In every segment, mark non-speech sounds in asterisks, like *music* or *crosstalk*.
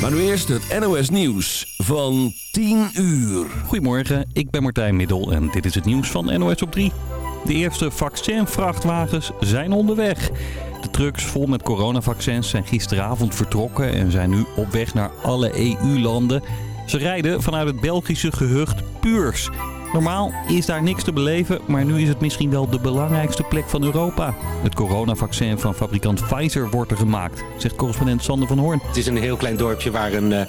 Maar nu eerst het NOS Nieuws van 10 uur. Goedemorgen, ik ben Martijn Middel en dit is het nieuws van NOS op 3. De eerste vaccinvrachtwagens zijn onderweg. De trucks vol met coronavaccins zijn gisteravond vertrokken en zijn nu op weg naar alle EU-landen. Ze rijden vanuit het Belgische gehucht Puurs. Normaal is daar niks te beleven, maar nu is het misschien wel de belangrijkste plek van Europa. Het coronavaccin van fabrikant Pfizer wordt er gemaakt, zegt correspondent Sander van Hoorn. Het is een heel klein dorpje waar een uh,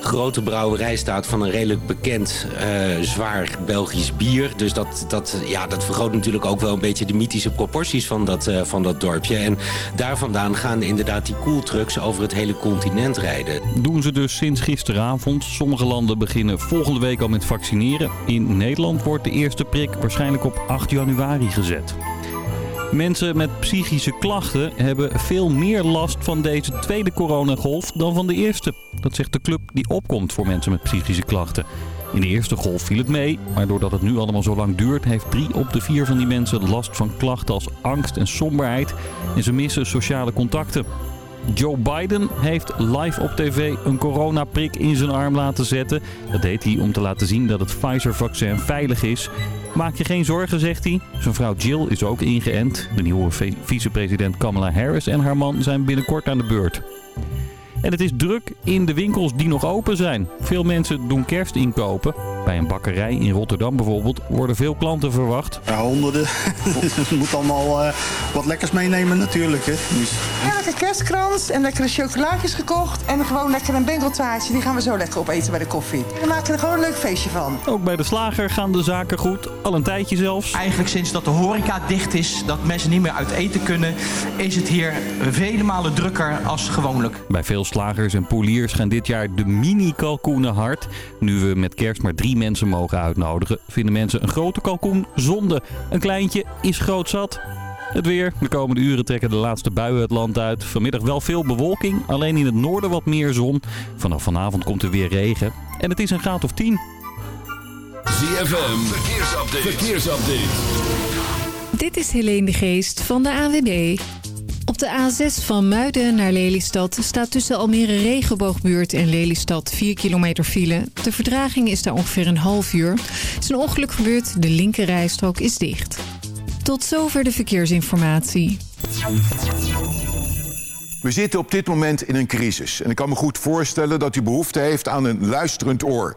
grote brouwerij staat van een redelijk bekend uh, zwaar Belgisch bier. Dus dat, dat, ja, dat vergroot natuurlijk ook wel een beetje de mythische proporties van dat, uh, van dat dorpje. En daar vandaan gaan inderdaad die koeltrucks over het hele continent rijden. Doen ze dus sinds gisteravond. Sommige landen beginnen volgende week al met vaccineren. In Nederland wordt de eerste prik waarschijnlijk op 8 januari gezet. Mensen met psychische klachten hebben veel meer last van deze tweede coronagolf dan van de eerste. Dat zegt de club die opkomt voor mensen met psychische klachten. In de eerste golf viel het mee, maar doordat het nu allemaal zo lang duurt... heeft drie op de vier van die mensen last van klachten als angst en somberheid. En ze missen sociale contacten. Joe Biden heeft live op tv een coronaprik in zijn arm laten zetten. Dat deed hij om te laten zien dat het Pfizer-vaccin veilig is. Maak je geen zorgen, zegt hij. Zijn vrouw Jill is ook ingeënt. De nieuwe vicepresident Kamala Harris en haar man zijn binnenkort aan de beurt. En het is druk in de winkels die nog open zijn. Veel mensen doen kerstinkopen. Bij een bakkerij in Rotterdam bijvoorbeeld worden veel klanten verwacht. Ja, honderden. dus *laughs* je moet allemaal uh, wat lekkers meenemen natuurlijk. Hè. Dus, ja, lekker kerstkrans en lekkere chocolaatjes gekocht. En gewoon lekker een bengeltaartje. Die gaan we zo lekker opeten bij de koffie. We maken er gewoon een leuk feestje van. Ook bij de slager gaan de zaken goed. Al een tijdje zelfs. Eigenlijk sinds dat de horeca dicht is, dat mensen niet meer uit eten kunnen... is het hier vele malen drukker als gewoonlijk. Bij veel slagers en poeliers gaan dit jaar de mini-kalkoenen hard. Nu we met kerst maar drie mensen mogen uitnodigen, vinden mensen een grote kalkoen zonde. Een kleintje is groot zat. Het weer. De komende uren trekken de laatste buien het land uit. Vanmiddag wel veel bewolking, alleen in het noorden wat meer zon. Vanaf vanavond komt er weer regen. En het is een graad of 10. ZFM, verkeersupdate. verkeersupdate. Dit is Helene de Geest van de AWB. Op de A6 van Muiden naar Lelystad staat tussen Almere Regenboogbuurt en Lelystad 4 kilometer file. De verdraging is daar ongeveer een half uur. Is een ongeluk gebeurd, de linkerrijstrook is dicht. Tot zover de verkeersinformatie. We zitten op dit moment in een crisis. En ik kan me goed voorstellen dat u behoefte heeft aan een luisterend oor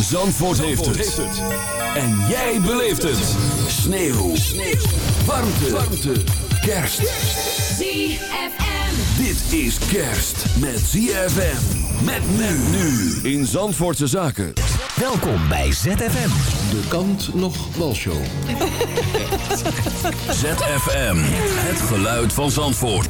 Zandvoort, heeft, het. En jij beleeft het. Sneeuw. Sneeuw. Warmte. Warmte. Kerst. ZFM. Dit is kerst met ZFM. Met men nu in Zandvoortse Zaken. Welkom bij ZFM. De kant nog wel show. *laughs* ZFM. Het geluid van Zandvoort.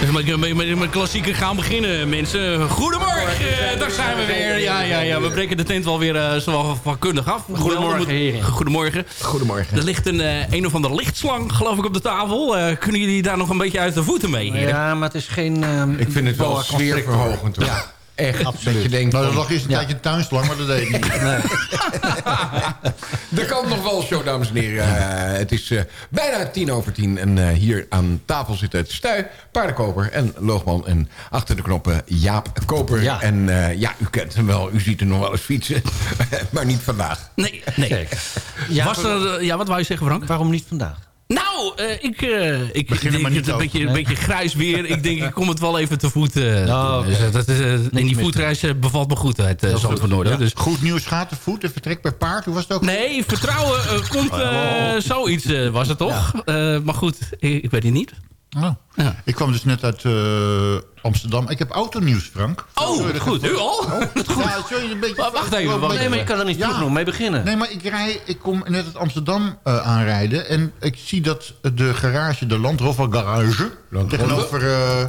Met, met, met, met klassieker gaan beginnen, mensen. Goedemorgen, daar zijn we weer. Ja, ja, ja, we breken de tent wel weer uh, zo vakkundig af. Goedemorgen, heren. Goedemorgen. Goedemorgen. Er ligt een, uh, een of andere lichtslang, geloof ik, op de tafel. Uh, kunnen jullie daar nog een beetje uit de voeten mee, heren? Ja, maar het is geen... Um, ik vind het wel sfeerverhogend, hoor. Ja. Echt, Absoluut. dat je denkt... Nou, dat lag eerst een ja. tijdje tuinslang, maar dat deed ik niet. Nee. *laughs* dat kan nog wel zo, dames en heren. Uh, het is uh, bijna tien over tien. En uh, hier aan tafel zitten het Stuy, Paardenkoper en Loogman. En achter de knoppen Jaap Koper. Ja. En ja, u kent hem wel. U ziet hem nog wel eens fietsen. *laughs* maar niet vandaag. Nee, nee. Ja, Was er, ja, wat wou je zeggen, Frank? Waarom niet vandaag? Nou, uh, ik, uh, ik denk het een beetje, een beetje grijs weer. Ik denk, ik kom het wel even te voet. Uh, oh, okay. dus, dat is, en die voetreis bevalt me goed uit uh, Zand van Noorden. Ja. Dus. Goed nieuws gaat te voet en vertrek per paard. Hoe was het ook? Nee, vertrouwen komt oh. zoiets, was het toch? Ja. maar goed, ik, ik weet het niet. Oh. Ja. Ik kwam dus net uit uh, Amsterdam. Ik heb autonieuws, Frank. Oh, goed. U al? Oh, *laughs* goed. Ja, sorry, een beetje, maar wacht even. Wacht nee, maar je kan er niet ja. nog mee beginnen. Nee, maar ik, rij, ik kom net uit Amsterdam uh, aanrijden. En ik zie dat de garage, de Land Rover Garage... Land tegenover... Uh,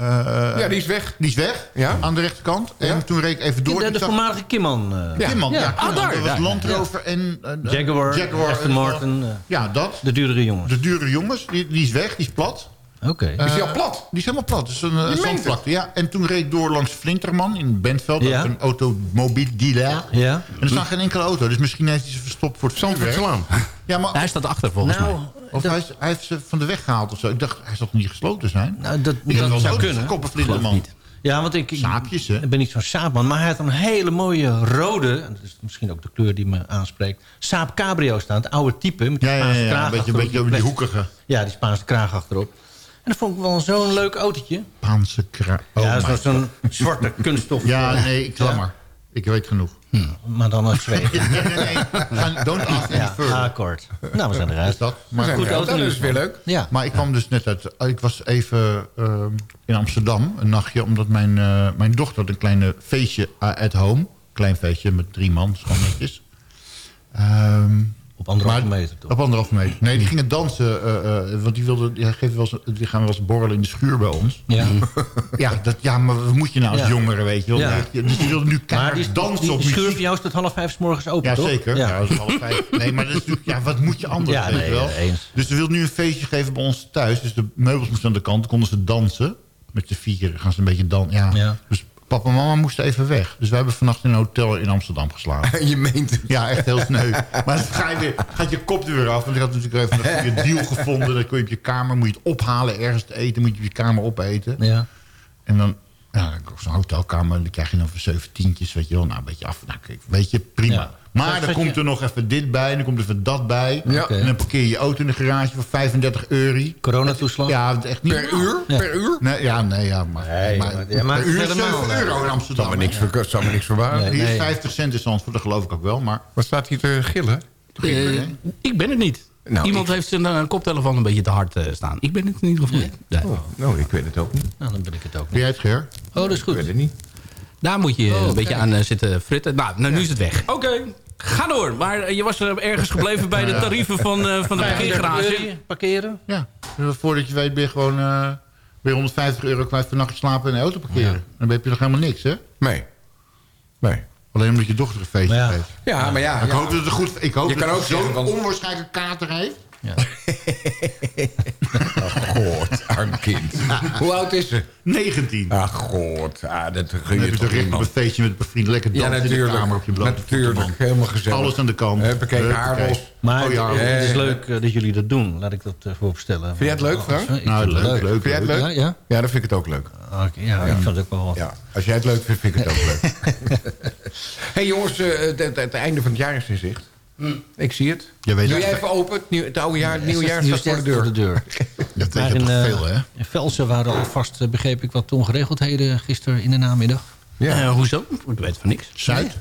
uh, ja, die is weg. Die is weg, ja? aan de rechterkant. En ja? toen reed ik even door. De, de zag... voormalige Kimman. Uh, Kimman, ja. ja ah, daar. Dat was Land Rover en... Jaguar, Jaguar Aston Martin. ja, dat. De duurdere jongens. De duurdere jongens. Die, die is weg, die is plat. Oké. Okay. Uh, is die al plat? Die is helemaal plat. Dus een, een zandvlakte. Ja, en toen reed ik door langs Flinterman in Bentveld. Ja. Een automobiel dealer. Ja. En er staat geen enkele auto. Dus misschien heeft hij ze verstopt voor het Zandvoortslaan. Ja, maar hij staat achter volgens nou, mij. Of dat... hij, is, hij, heeft ze van de weg gehaald of zo. Ik dacht, hij zal niet gesloten zijn. Nou, dat, ik dat zou kunnen. Koppen Flinterman. Ja, want ik, Saapjes, hè? ik ben niet zo'n saapman. Maar hij had een hele mooie rode... en dat is misschien ook de kleur die me aanspreekt... Saap Cabrio staan. Het oude type. Met die ja, ja, Spaanse ja, kraag een beetje, een beetje die hoekige. Ja, die Spaanse kraag achterop. En dat vond ik wel zo'n leuk autootje. Spaanse. Oh ja, dat was zo'n *laughs* zwarte kunststof. Ja, nee, ik laat maar. Ik weet genoeg. Hm, maar dan als twee. *laughs* nee, nee, nee. Don't ask me ja, further. akkoord. Nou, we zijn eruit. Dat, maar goed, dat is weer leuk. Ja. Maar ik kwam dus net uit... Ik was even uh, in Amsterdam, een nachtje... omdat mijn, uh, mijn dochter had een kleine feestje at home. Klein feestje met drie man, gewoon netjes. Um, op anderhalve meter, toch? Op anderhalve meter. Nee, die gingen dansen. Uh, uh, want die, wilden, die, geven wel eens, die gaan wel eens borrelen in de schuur bij ons. Ja, *laughs* ja, dat, ja maar wat moet je nou als ja. jongere, weet je wel? Ja. Dus die wilden nu keihard dansen die, op die schuur muziek. van jou is tot half vijf s morgens open, ja, toch? Zeker. Ja, is half vijf. Nee, maar dat is natuurlijk, ja, wat moet je anders, ja, weet nee, wel? Eens. Dus ze wilden nu een feestje geven bij ons thuis. Dus de meubels moesten aan de kant, konden ze dansen. Met z'n vieren gaan ze een beetje dansen. Ja. Ja. Dus papa en mama moesten even weg. Dus wij hebben vannacht in een hotel in Amsterdam geslapen. *laughs* je meent het. Ja, echt heel sneu. maar dan ga je gaat je kop er weer af. Want ik had natuurlijk even een goede deal gevonden. Dan kun je op je kamer, moet je het ophalen ergens te eten. Moet je op je kamer opeten. Ja. En dan, ja, zo'n hotelkamer, dan krijg je dan voor zeven tientjes, weet je wel. Nou, een beetje af. Nou, weet je, prima. Ja. Maar dan komt er nog even dit bij, dan komt er even dat bij. Ja. En dan parkeer je je auto in de garage voor 35 euro. Coronatoeslag? Ja, echt niet. Per uur? Ja. Per uur? Nee, ja, nee, ja, maar, Nee, maar, ja, maar per uur is helemaal, 7 eh, euro in Amsterdam. Me niks, ver, zal me niks verbazen. Nee. Hier is 50 cent in Zandvoort, dat geloof ik ook wel. Maar Wat staat hier te gillen? Uh, ik ben het niet. Nou, Iemand heeft zijn eh, koptelefoon een beetje te hard eh, staan. Ik ben het in ieder geval niet. Nee. Oh, nou, ik weet het ook niet. Nou, dan ben ik het ook jij het, Ger? Oh, dat is goed. Ik weet het niet. Daar moet je Oh, een beetje aan eh, zitten fritten. Nou, nou nu is het weg. Oké, ga door. Maar eh, je was er ergens gebleven bij de tarieven van, eh, van de parkeergarage. Parkeren? Ja. Voordat je weet ben je gewoon uh, weer 150 euro kwijt voor nacht slapen en de auto parkeren. Dan heb je nog helemaal niks, hè? Nee. Nee. Alleen omdat je dochter een feestje ja. geeft. Ja, maar ja. Ik ja. hoop dat het goed... Ik hoop Je dat kan ook zeggen, zo'n want- onwaarschijnlijke kater heeft. *laughs* God, arm kind. Hoe oud is ze? 19. Ach, god. Ah, dat gun Dan je heb je toch een feestje met een vriend. Lekker Ja, dansen in de natuurlijk. kamer op je blote Natuurlijk. Helemaal gezellig. Alles aan de kant. Huppakee, Huppakee. haarlos. Maar Oh, ja. het, het is Eh, leuk eh, dat jullie dat doen. Laat ik dat uh, vooropstellen. Vind jij het leuk, Frank? Ik Nou, vind het leuk, leuk. Vind jij het leuk? Ja, ja? Ja, dan vind ik het ook leuk. Oké, ja, ik vind het ook wel... Ja, als jij het leuk vindt, vind ik het ook leuk. *laughs* hey, jongens, eh, het, het- het einde van het jaar is in zicht. Ik zie het. Je weet Doe jij even open? Het, nieuw, het oude jaar, het nieuwe jaar staat voor de deur. *laughs* Dat weet je in, toch eh, veel, hè? In Velsen waren alvast, eh, begreep ik, wat ongeregeldheden gisteren in de namiddag. Ja. Eh, hoezo? Ik weet van niks. Zuid?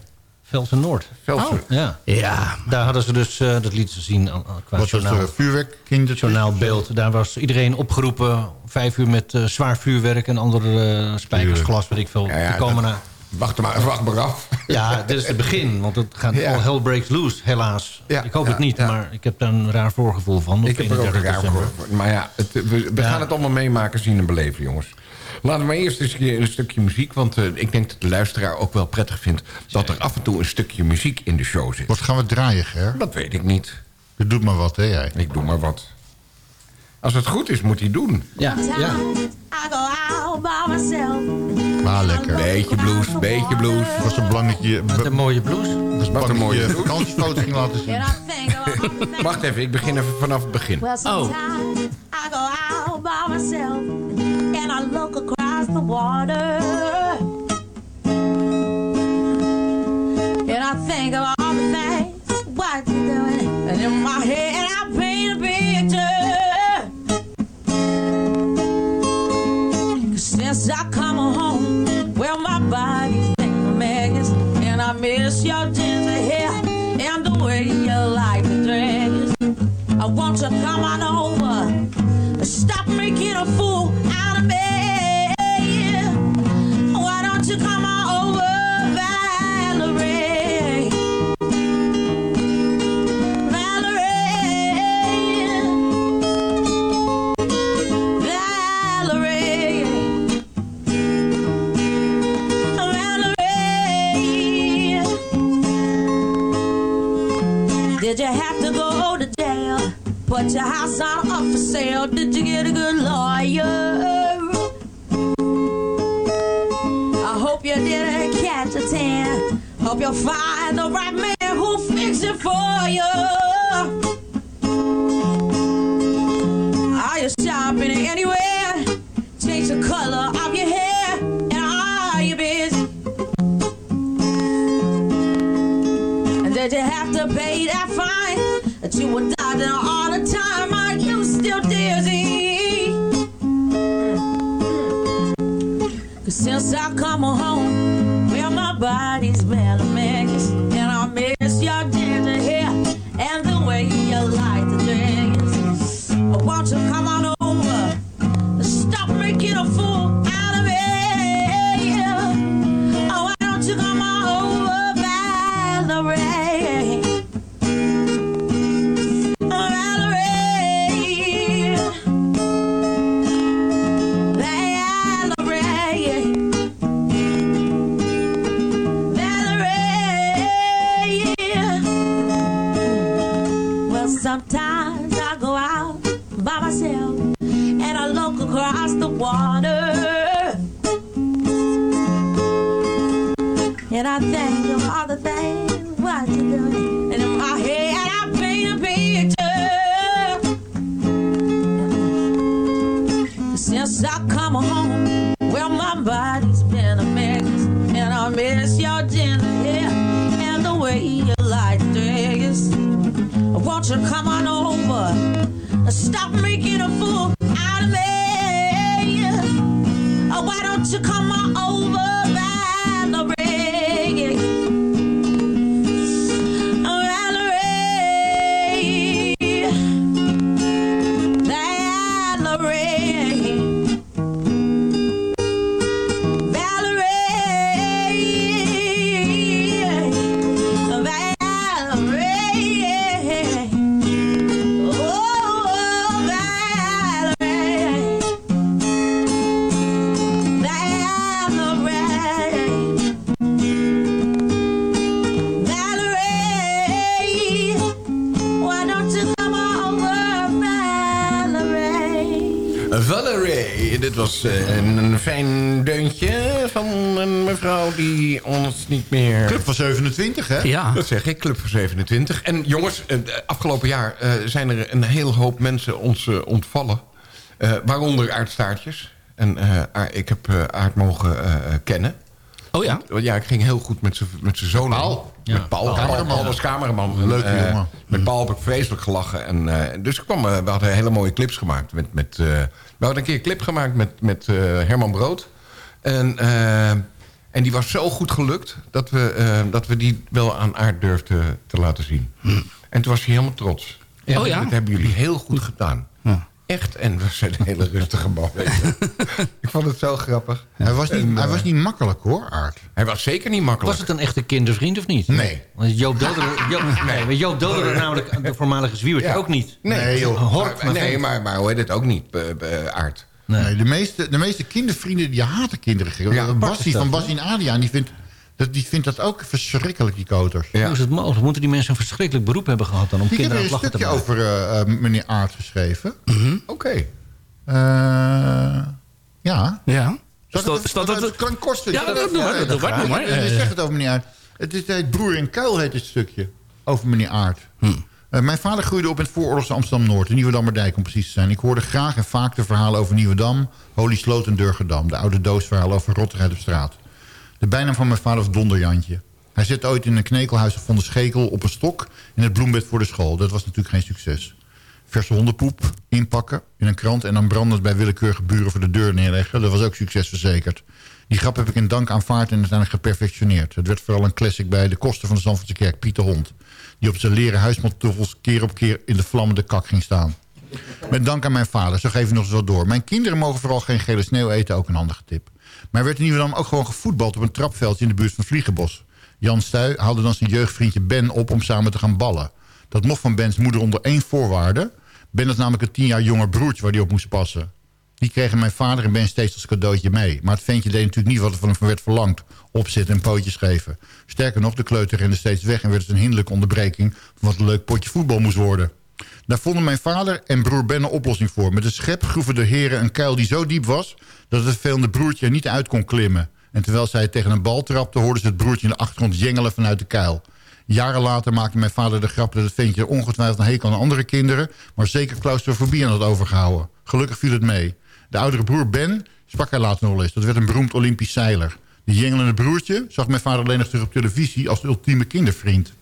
Velsen Noord. Velsen. Ja. Ja, Daar hadden ze dus, eh, dat lieten ze zien aan- qua Wat was journaal. er? Vuurwerk? Journaalbeeld. Daar was iedereen opgeroepen. Vijf uur met eh, zwaar vuurwerk en andere spijkers, glas, weet ik veel. Ja, ja, te komen dat- naar. Wacht maar, wacht maar af. Ja, dit is het begin. Want het gaat Ja. all hell breaks loose, helaas. Ja, ik hoop ja, het niet, ja. maar ik heb daar een raar voorgevoel van. op Ik heb er ook een 31 raar december. voor. Maar ja, het, we, we Ja. gaan het allemaal meemaken, zien en beleven, jongens. Laten we maar eerst eens een stukje muziek. Want eh, ik denk dat de luisteraar ook wel prettig vindt... dat er af en toe een stukje muziek in de show zit. Wat gaan we draaien, Ger? Dat weet ik niet. Je doet maar wat, hè, jij? Ik doe maar wat. Als het goed is, moet hij doen. Ja, ja. I go out by myself. Maar lekker. Beetje blues, beetje blues. Het was een belang dat je... Wat een mooie blues. Het was Wat een dat mooie vakantiefoto's ging laten zien. *laughs* Wacht even, ik begin even vanaf het begin. Sometimes I go out by myself and I look across the water. And I think of was eh, een, een fijn deuntje van een mevrouw die ons niet meer... Club van 27, hè? Ja. Dat zeg ik, Club van 27. En jongens, eh, afgelopen jaar eh, zijn er een hele hoop mensen ons ontvallen. Waaronder aardstaartjes. En ik heb aard mogen kennen. Oh ja? Ja, ik ging heel goed met zijn met zijn zoon. Paul? Met Paul. Paul, Cameraman. Paul was cameraman. Leuke eh, jongen. Met Paul heb ik vreselijk gelachen. En, eh, dus ik kwam, eh, we hadden hele mooie clips gemaakt. Met, met, eh, we hadden een keer een clip gemaakt met, met eh, Herman Brood. En, en die was zo goed gelukt... dat we, dat we die wel aan aard durfden te laten zien. En toen was hij helemaal trots. Oh ja? Dat hebben jullie heel goed gedaan. Echt. En zijn een hele rustige man. ik vond het zo grappig. Hij was, niet, En, hij eh, was niet makkelijk, hoor, Aard. Hij was zeker niet makkelijk. Was het een echte kindervriend of niet? Nee. Want Joop Doderer, *laughs* Joop, nee, Joop Doderer namelijk de voormalige zwiebertje Ja. ook niet. Nee, joh. Hork, maar, nee maar, maar hoe heet het ook niet, eh, eh, Aard. Nee, de, meeste, de meeste kindervrienden die haten kinderen. Ja, Bassie van Bassie en Adriaan, die vindt, dat, die vindt dat ook verschrikkelijk, die koters. Ja. Hoe is het mogelijk? Moeten die mensen een verschrikkelijk beroep hebben gehad dan om Ik heb kinderen er aan een het lachen te stukje maken? over eh, eh, meneer Aard geschreven. Oké. Eh, ja. Ja. Ik Staat- ik dat- het kort stukje? Ja, dat doe maar, dat doe maar. Ik- ik zeg het over meneer Aard. Het is het Broer in Kuil heet het stukje. Over meneer Aard. Eh, mijn vader groeide op in het vooroorlogse Amsterdam-Noord. In Nieuwedammerdijk om precies te zijn. Ik hoorde graag en vaak de verhalen over Nieuwedam, Holy Sloot en Durgedam. De oude doosverhalen over rottigheid op straat. De bijnaam van mijn vader was Donderjantje. Hij zette ooit in een knekelhuis gevonden schekel op een stok... in het bloembed voor de school. Dat was natuurlijk geen succes. Verse hondenpoep inpakken in een krant... en dan brandend bij willekeurige buren voor de deur neerleggen. Dat was ook succes verzekerd. Die grap heb ik in dank aanvaard en uiteindelijk geperfectioneerd. Het werd vooral een classic bij de kosten van de Zandvoortse kerk Piet de Hond... die op zijn leren huismantoffels keer op keer in de vlammende kak ging staan. Met dank aan mijn vader, zo geef ik nog eens wat door. Mijn kinderen mogen vooral geen gele sneeuw eten, ook een handige tip. Maar er werd in Nieuwedam ook gewoon gevoetbald op een trapveldje in de buurt van Vliegenbos. Jan Stuy haalde dan zijn jeugdvriendje Ben op om samen te gaan ballen. Dat mocht van Bens moeder onder één voorwaarde. Ben had namelijk een tien jaar jonger broertje waar hij op moest passen. Die kregen mijn vader en Ben steeds als cadeautje mee. Maar het ventje deed natuurlijk niet wat er van hem werd verlangd. Opzitten en pootjes geven. Sterker nog, de kleuter rende steeds weg... en werd het een hinderlijke onderbreking... van wat een leuk potje voetbal moest worden. Daar vonden mijn vader en broer Ben een oplossing voor. Met een schep groeven de heren een kuil die zo diep was... dat het vervelende broertje er niet uit kon klimmen. En terwijl zij tegen een bal trapte... hoorden ze het broertje in de achtergrond jengelen vanuit de kuil. Jaren later maakte mijn vader de grap dat het ventje ongetwijfeld een hekel aan andere kinderen... maar zeker claustrofobie aan had overgehouden. Gelukkig viel het mee. De oudere broer Ben sprak hij later nog eens. Dat werd een beroemd Olympisch zeiler. Die jengelende broertje zag mijn vader alleen nog terug op televisie... als de ultieme kindervriend.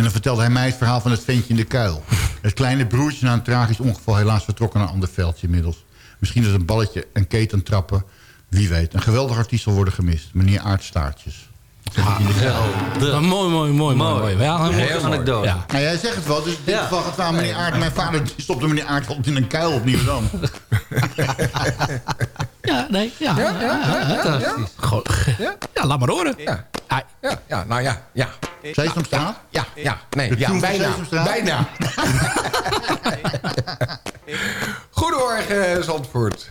En dan vertelde hij mij het verhaal van het ventje in de kuil. *laughs* Het kleine broertje na een tragisch ongeval helaas vertrokken naar een ander veldje inmiddels. Misschien dat een balletje en keten trappen. Wie weet. Een geweldig artiest zal worden gemist. Meneer Aardstaartjes. Ah, mooi, mooi, mooi, mooi. mooi. Ja, Heel mooi. anekdote. Ja. Nou, jij zegt het wel. Dus in dit geval gaat meneer Aard. Mijn vader stopte meneer Aard in een kuil op Nieuwdam. *laughs* Ja, nee, ja. Ja, ja, ja. Ja, laat maar horen. Ja. Ja, ja, nou ja, ja. Sesamstraat? Ja, ja, nee, ja, bijna, bijna. *laughs* Goedemorgen, Zandvoort.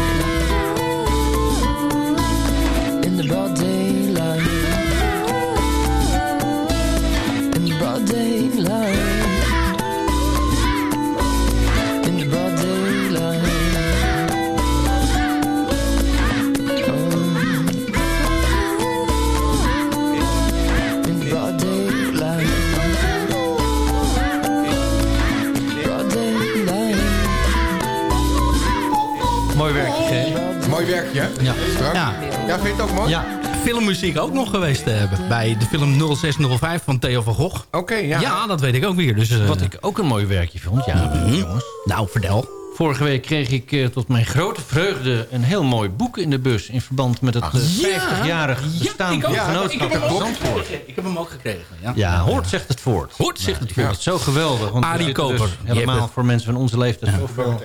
Mooi werkje. Ja. Strak. Ja. ja, vind je het ook mooi? Ja, filmmuziek ook nog geweest te hebben. Bij de film 0605 van Theo van Gogh. Oké, ja. Ja, dat weet ik ook weer. Dus, eh, Wat ik ook een mooi werkje vond, ja, Mhm. jongens. Nou, vertel. Vorige week kreeg ik eh, tot mijn grote vreugde een heel mooi boek in de bus... in verband met het eh, 50-jarig bestaan ik van het genootschap heb hem ook Zandvoort. gekregen. Ik heb hem ook gekregen. Ja, Ja, hoort zegt het voort. Hoort zegt het Ja, voort. het is zo geweldig. Want Arie Koper. dus helemaal voor mensen van onze leeftijd. zoveel-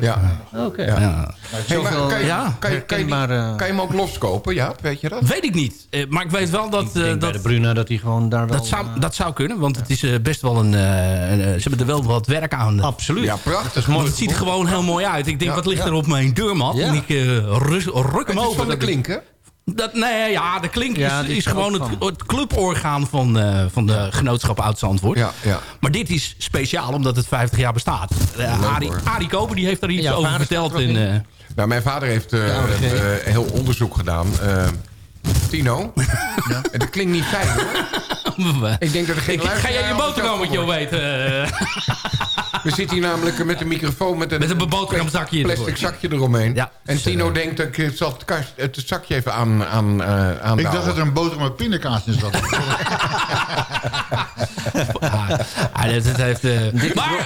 Ja. Oké. Ja. Ja. Maar Zoveel kan, je, Ja. kan, je, kan, je, hem ook loskopen? Ja, weet je dat? Weet ik niet. Eh, maar ik weet wel dat... Ik denk eh, bij dat de Bruna dat hij gewoon daar wel... dat zou, dat zou kunnen, want het is eh, best wel een... eh, eh, ze hebben er wel wat werk aan. Absoluut. Ja, prachtig. Mooi. Het ziet gewoon heel mooi uit. Ik denk, Ja, wat ligt ja. er op mijn deurmat? Ja. En ik eh, rus- ruk hem open. van de Dat- klink, hè? Dat, nee, ja, de klink is, is is gewoon het, cluborgaan van, eh, van de genootschap Oud-Zandvoort. Ja, ja. Maar dit is speciaal omdat het 50 jaar bestaat. Uh, Arie, Koper die heeft daar iets Ja, over verteld. er In, eh, Nou, mijn vader heeft heel onderzoek gedaan. Tino. *laughs* En dat klinkt niet fijn, hoor. *laughs* Ik denk dat er geen ik, ga jij je boterhammetje enthousiast weten? eh? We zitten hier namelijk met een microfoon met een, Met een boterhamzakje plastic ervoor. zakje eromheen. Ja. En Tino denkt, dat ik zal het, kast- het zakje even aan, aan, eh aan Ik dacht dat er een boterham met pindakaas in zat. *laughs* Ah, dat, dat heeft, eh, maar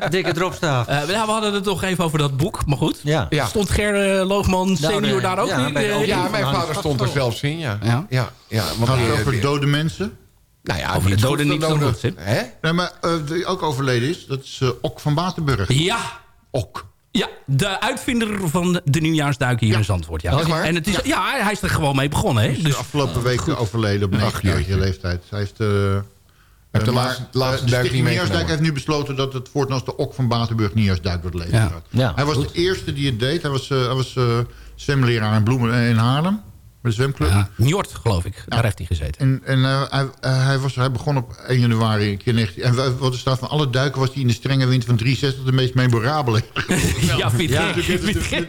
eh, Dikke dropstaaf. eh, nou, we hadden het toch even over dat boek. Maar goed, Ja. Ja. stond Ger Loogman senior nee. daar ook Ja, in? Ja, mijn vader stond er zelfs in, ja. Ja? Ja, ja want Gaat het over dode mensen? Nou ja, Over de niet doden niet zo goed. Hè? Nee, maar eh, die ook overleden is, dat is eh, Ok van Batenburg. Ja, Ok. Ja, de uitvinder van de nieuwjaarsduik hier in Zandvoort. Ja. Echt waar? En het is, ja. hij is er gewoon mee begonnen. Hè? Hij is Dus, afgelopen week overleden op 90-jarige leeftijd. Hij heeft... eh, de laatste- laatste de duik niet heeft nu besloten dat het voortaan als de Ok van Batenburg Nieuwjaarsduik wordt leven Ja. gaat. Ja, hij was goed. de eerste die het deed. Hij was, eh, hij was zwemleraar in Bloemen in Haarlem. De zwemclub. ja, Njord, geloof ik. Daar heeft hij gezeten. En, en eh, hij, eh, hij, was, hij begon op 1 januari een keer 19... En wa- wat er staat van alle duiken was hij in de strenge wind van 63 de meest memorabele. *laughs* Ja, vind je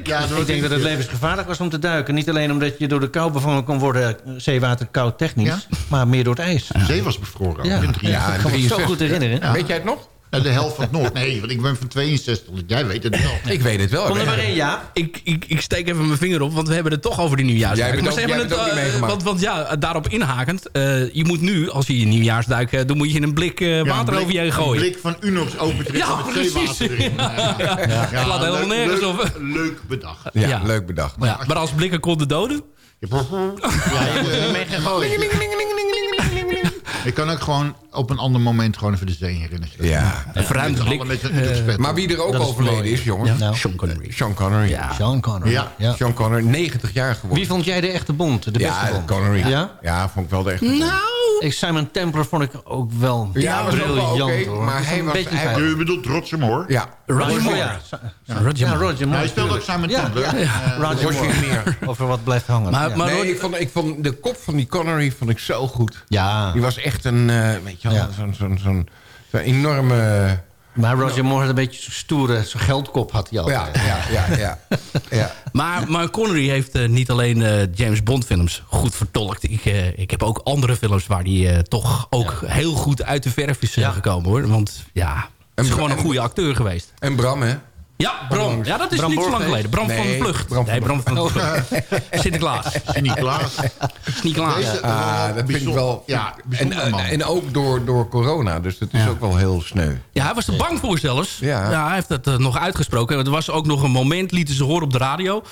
Ja, Ik denk dat het levensgevaarlijk was om te duiken. Niet alleen omdat je door de kou bevangen kon worden, eh, zeewater koud technisch, Ja? maar meer door het ijs. De zee was bevroren. Ja. in Ja, 63. ik kan me zo 63. goed herinneren. Weet jij het nog? Ja, de helft van het Noord. Nee, want ik ben van 62. dus Jij weet het wel. *laughs* Ik weet het wel. Kom er maar in, ja. Ik, ik, ik steek even mijn vinger op, want we hebben het toch over die nieuwjaarsduik. Jij hebt Maar het ze ook- hebben jij hebt het ook niet eh, meegemaakt. want, want ja, daarop inhakend. eh, je moet nu, als je je nieuwjaarsduik... eh, dan moet je een blik eh, Ja, water een blik- over je heen gooien. Een blik van Unox open Ja, met precies. erin. *laughs* Ja, ja, ja. Helemaal leuk- nergens leuk- op. Leuk bedacht. Ja, Ja. leuk bedacht. Maar, ja, maar als blikken konden doden... Ja, *laughs* je mee gaan gooien. Ik kan ook gewoon op een ander moment gewoon even de zee herinneren. Ja. Een verruimde blik. met pet Maar wie er ook overleden is, jongens. Ja? Nou. Sean Connery. Sean Connery. Ja. Sean Connery. Ja. Ja. Sean Connery, 90 jaar geworden. Wie vond jij de echte bond? De beste ja, bond? Connery. Ja? Ja, vond ik wel de echte. Nou, Ik, Simon Templar vond ik ook wel Ja, briljant. oké, hoor. maar hij een was- beetje hij fijn. Je bedoelt Moore? Ja, Roger Moore. Ja, Roger ja, Moore. Roger Moore. Hij speelde ook samen met Ja, Templar. ja, Eh, Roger Roger Moore. meer. Over wat blijft hangen. Maar- ja. maar- nee, Roger- ik vond, ik vond de kop van die Connery vond ik zo goed. ja. Die was echt een, eh, weet je wel, Ja. zo'n zo'n zo'n zo'n enorme... Maar Roger Moore had een beetje zo'n stoere, zo'n geldkop had hij Ja, altijd. ja, ja, ja. ja. *laughs* Maar, maar Connery heeft eh, niet alleen eh, James Bond films goed vertolkt. Ik, ik heb ook andere films waar hij eh, toch ook heel goed uit de verf is Ja. gekomen. hoor. Want ja, het is En- gewoon een en- goede acteur geweest. En Bram, hè? Ja, Bram. Ja, dat is niet zo lang geleden. Bram van de Vlucht. Bram van nee, de Bram van de Vlucht. *laughs* Sinterklaas. Sinterklaas. Sinterklaas. Deze- Ah, dat vind ik wel... Ja, en, en ook door, door corona, dus dat is ook wel heel sneu. Ja, hij was er bang voor zelfs. Ja. Ja. hij heeft dat eh, nog uitgesproken. Er was ook nog een moment, lieten ze horen op de radio.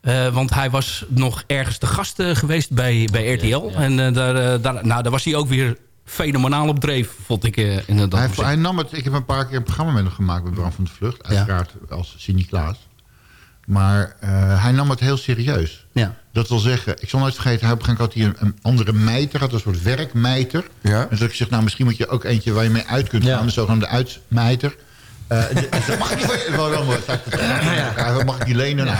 Eh, want hij was nog ergens te gast eh, geweest bij, bij RTL. En daar, daar, nou, daar was hij ook weer fenomenaal op dreef, vond ik eh, inderdaad. Hij, hij nam het, ik heb een paar keer een programma met hem gemaakt met Bram van de Vlucht. Uiteraard als Sint-Niklaas. Maar eh, hij nam het heel serieus. Ja. Dat wil zeggen, ik zal nooit vergeten, hij op een gegeven moment had hij een, een andere mijter, had een soort werkmijter. Ja. En dus ik zeg, nou misschien moet je ook eentje waar je mee uit kunt gaan, de zogenaamde uitmijter. Eh, *laughs* zeg, mag ik wel, wel, ja, mag ik die lenen? Nou,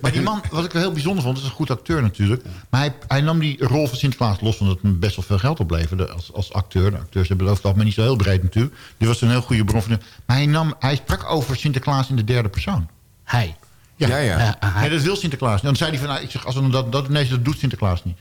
maar die man, wat ik wel heel bijzonder vond, is een goed acteur natuurlijk. Maar hij, hij nam die rol van Sinterklaas los, omdat het hem best wel veel geld opleverde als, als acteur. De acteurs hebben het over algemeen niet zo heel breed natuurlijk. Die was een heel goede bron van... Maar hij, nam, hij sprak over Sinterklaas in de derde persoon. Hij? Ja, Ja, ja. Nee, dat wil Sinterklaas. En dan zei hij van, nou, ik zeg, als dat, dat, nee, dat doet Sinterklaas niet.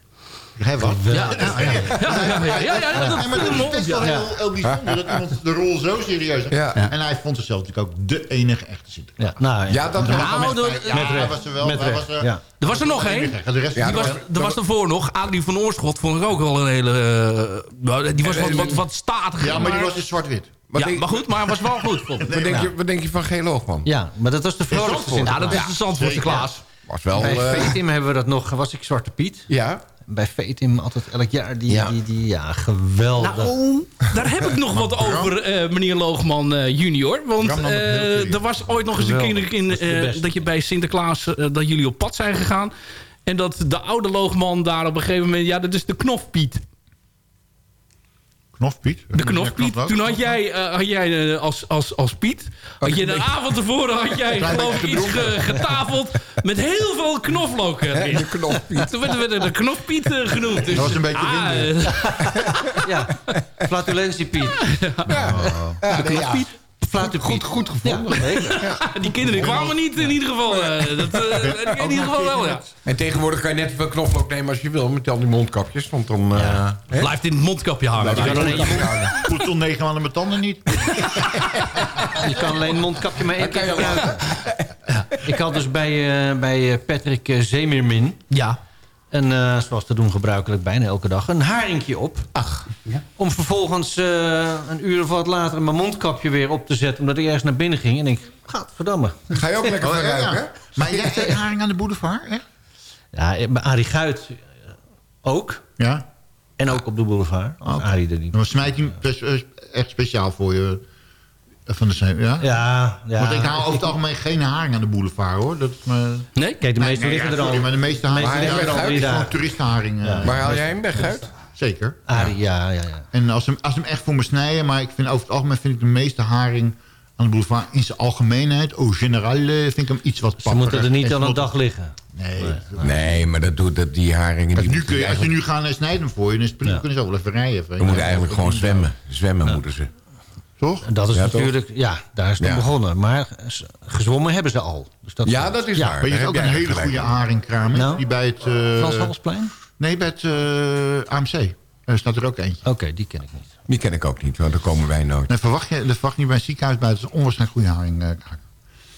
Hé, wat? Ja, ja, ja. Ja, ja, ja, ja, ja, dat Nee, maar dat is best wel Ja. heel, heel bijzonder dat iemand de rol zo serieus heeft. En hij vond zichzelf natuurlijk ook de enige echte Sinterklaas. Ja, nou, Ja, dat Nou, hij was er wel. Met hij recht, was er, ja. Er was er nog één. Die was, maar- er was ervoor nog. Adrie van Oorschot vond ik ook wel een hele... eh, die was wat, wat, wat statig. ja, maar die was in zwart-wit. Wat Ja, denk- maar goed, maar hij was wel goed. vond ik. Wat denk, je, wat denk je van G. Loogman? Ja, maar dat was de vrolijkste Ja, dat is de Zandvoortse Klaas. Was wel... Bij eh, Veetim hebben we dat nog, was ik Zwarte Piet. ja, Bij Veetim altijd elk jaar die, Ja. die, die ja, geweldig. Nou, daar heb ik nog wat over, eh, meneer Loogman eh, junior. Want eh, er was ooit nog eens een keer in, Dat eh, je bij Sinterklaas, dat jullie op pad zijn gegaan. En dat de oude Loogman daar op een gegeven moment, ja, dat is de knofpiet. Knofpiet. De knofpiet. Toen had jij, eh, had jij eh, als, als, als Piet, had je de avond tevoren had jij *laughs* geloof ik iets ge- getafeld met heel veel knoflook erin. de knofpiet. Toen werd werd er de knofpiet eh, genoemd. Dus, Dat was een beetje ah, eh, Ja, *laughs* flatulentie Piet. ja, nee, ja. Flatupiet. Goed, goed gevonden. *laughs* die kinderen kwamen niet in ieder geval. eh, dat, eh, *laughs* in ieder geval wel, ja. En tegenwoordig kan je net zoveel knoflook nemen als je wil... met al die mondkapjes, want dan... eh, hè? Blijft in het mondkapje hangen. Ik kan Ja, alleen je voelt al negen maanden mijn tanden niet. *laughs* Je kan alleen een mondkapje maar één keer gebruiken. Ik had dus bij, eh, bij eh, Patrick Zeemermin... Ja. En eh, zoals te doen gebruikelijk bijna elke dag... een haringje op. Ach. Om vervolgens eh, een uur of wat later mijn mondkapje weer op te zetten... omdat ik ergens naar binnen ging. En ik, gadverdamme. Ga je ook lekker Oh, van ja, ja. ruiken? Maar jij hebt haring aan de boulevard, hè? Ja, eh, bij Arie Guit ook. Ja. En ook op de boulevard. Als Oké. Arie er niet. Dan smijt hij echt speciaal voor je. Van de zee, ja? Ja, ja. Want ik hou over het algemeen geen haring aan de boulevard, hoor. Dat is me... Nee? Kijk, de meeste Nee, liggen ja, er al. sorry, maar de meeste haring meeste liggen er al is gewoon toeristenharing. eh, Waar haal jij hem weg uit? Zeker. Arie, ja, ja, ja. En als ze, hem- als ze hem echt voor me snijden... maar ik vind over het algemeen vind ik de meeste haring aan de boulevard... in zijn algemeenheid, au général, eh, vind ik hem iets wat Ze moeten er niet al een dag liggen. Nee. Nee, maar dat doet dat die haringen... Die nu kun je, als je nu gaan en snijden hem voor je... dan is het prima, Ja. kunnen ze ook wel even rijden. We moeten eigenlijk gewoon zwemmen. Zwemmen moeten ze. Toch? En dat is Ja, toch? natuurlijk, ja, daar is het Ja. begonnen. Maar gezwommen hebben ze al. Dus dat Ja, dat is ja. waar. Maar je hebt ook een hele goede in. haringkraam. Nou? Die bij het... eh, Frans Halsplein? Nee, bij het eh, AMC. Er staat er ook eentje. Oké, die ken ik niet. Die ken ik ook niet, want daar komen wij nooit. Nee, verwacht je, dat verwacht je bij een ziekenhuis bij. Het is een onwaarschijnlijk goede haring. eh.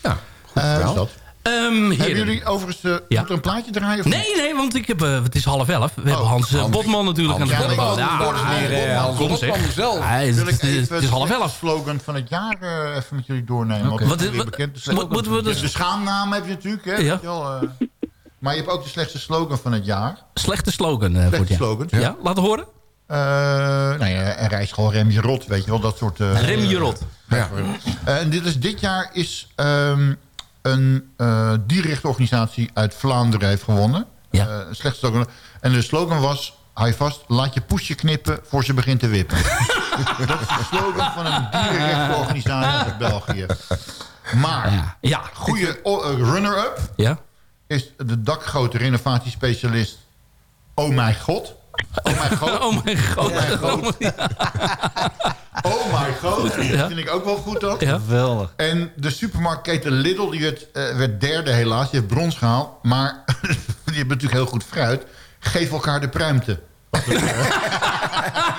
Ja, goed is dat. Ehm, Hebben jullie overigens... Ja. Moet er een plaatje draaien? Of? Nee, nee, want ik heb, eh, het is half elf. We hebben Hans, eh, Hans- Botman natuurlijk Hans aan de telefoon. Ja, Hans Botman zeg. zelf. Ja, het, Wil ik het- het even is half de elf. slogan van het jaar even met jullie doornemen. Wat- dat is wat- bekend. De, moet- slogan moeten we van- dus- de schaamnaam heb je natuurlijk. Hè, Ja. maar je hebt ook de slechtste slogan van het jaar. Slechte slogan. eh, voor het jaar. slogans. Ja, laten horen. Eh nou ja, en reis gewoon rem je rot, weet je wel, dat soort... eh, Rem je rot. Ja. En dit, is, dit jaar is ehm, een uh, dierrechtenorganisatie uit Vlaanderen heeft gewonnen. Ja. Eh, een slechte slogan. En de slogan was, hou je vast, laat je poesje knippen voor ze begint te wippen. *laughs* dat is de slogan van een dierrechtenorganisatie uit België. Maar, Ja. goede oh, eh, runner-up Ja. is de dakgrote renovatiespecialist Oh mijn god. Oh mijn god. Oh mijn god. Oh mijn god. *laughs* Oh my god. Dat vind ik ook wel goed dat. Ja. Geweldig. En de supermarktketen Lidl die werd, eh, werd derde helaas. Die heeft brons gehaald. Maar *laughs* die hebben natuurlijk heel goed fruit. Geef elkaar de pruimte. *laughs*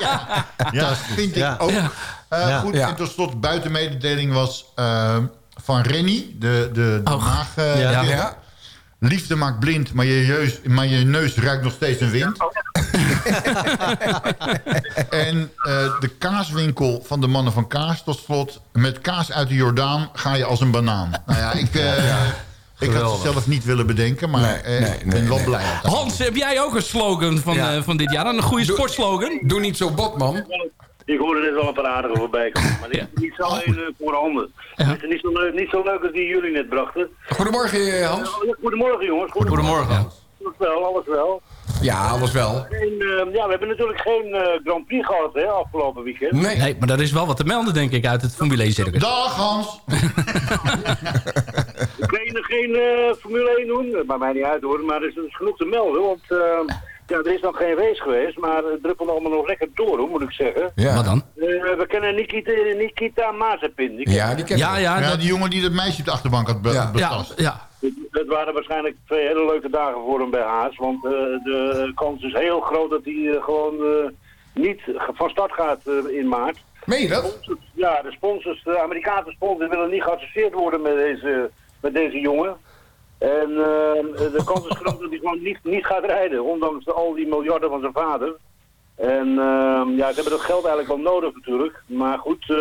ja, ja, vind ik Ja. ook. Ja. Eh, Ja. Goed, Ja. en tot slot buitenmededeling was... eh, van Rennie, de, de, de maag... eh, Ja. Liefde maakt blind, maar je, jeus, maar je neus ruikt nog steeds een wind. *laughs* en eh, de kaaswinkel van de mannen van kaas, tot slot. Met kaas uit de Jordaan ga je als een banaan. Nou ja, ik, eh, ik had het zelf niet willen bedenken, maar Nee, eh, nee, ik ben nee, wel nee. blij. Hans, heb jij ook een slogan van, Ja. eh, van dit jaar? Een goede sportslogan? Doe niet zo bot, man. Ik hoorde net wel een paar aardige voorbij komen. Maar dit is niet zo een uh, voor handen. Het is niet zo, leuk, niet zo leuk als die jullie net brachten. Goedemorgen, Hans. Goedemorgen jongens. Goedemorgen. Alles wel, alles wel. Ja, alles wel. Geen, eh, ja, we hebben natuurlijk geen eh, Grand Prix gehad hè, afgelopen weekend. Nee. Nee, maar er is wel wat te melden, denk ik, uit het Formule 1 circuit. Dag Hans! *laughs* Kun je geen eh, Formule 1 doen? Dat maakt mij niet uit hoor, maar er is, er is genoeg te melden. Want eh, ja, er is nog geen race geweest, maar het druppelt allemaal nog lekker door hoor, moet ik zeggen. Ja. Wat dan? Eh, we kennen Nikita, Nikita Mazepin. Die Ja, die ken Ja, ja, Ja, dat, die jongen die dat meisje op de achterbank had be Ja. ja, betast. ja. Het waren waarschijnlijk twee hele leuke dagen voor hem bij Haas. Want eh, de kans is heel groot dat hij eh, gewoon eh, niet van start gaat in maart. Meen je dat? Ja, de sponsors, de Amerikaanse sponsors willen niet geassocieerd worden met deze, met deze jongen. En de kans is groot dat hij gewoon niet, niet gaat rijden, ondanks de, al die miljarden van zijn vader. En eh, ja, ze hebben dat geld eigenlijk wel nodig natuurlijk. Maar goed,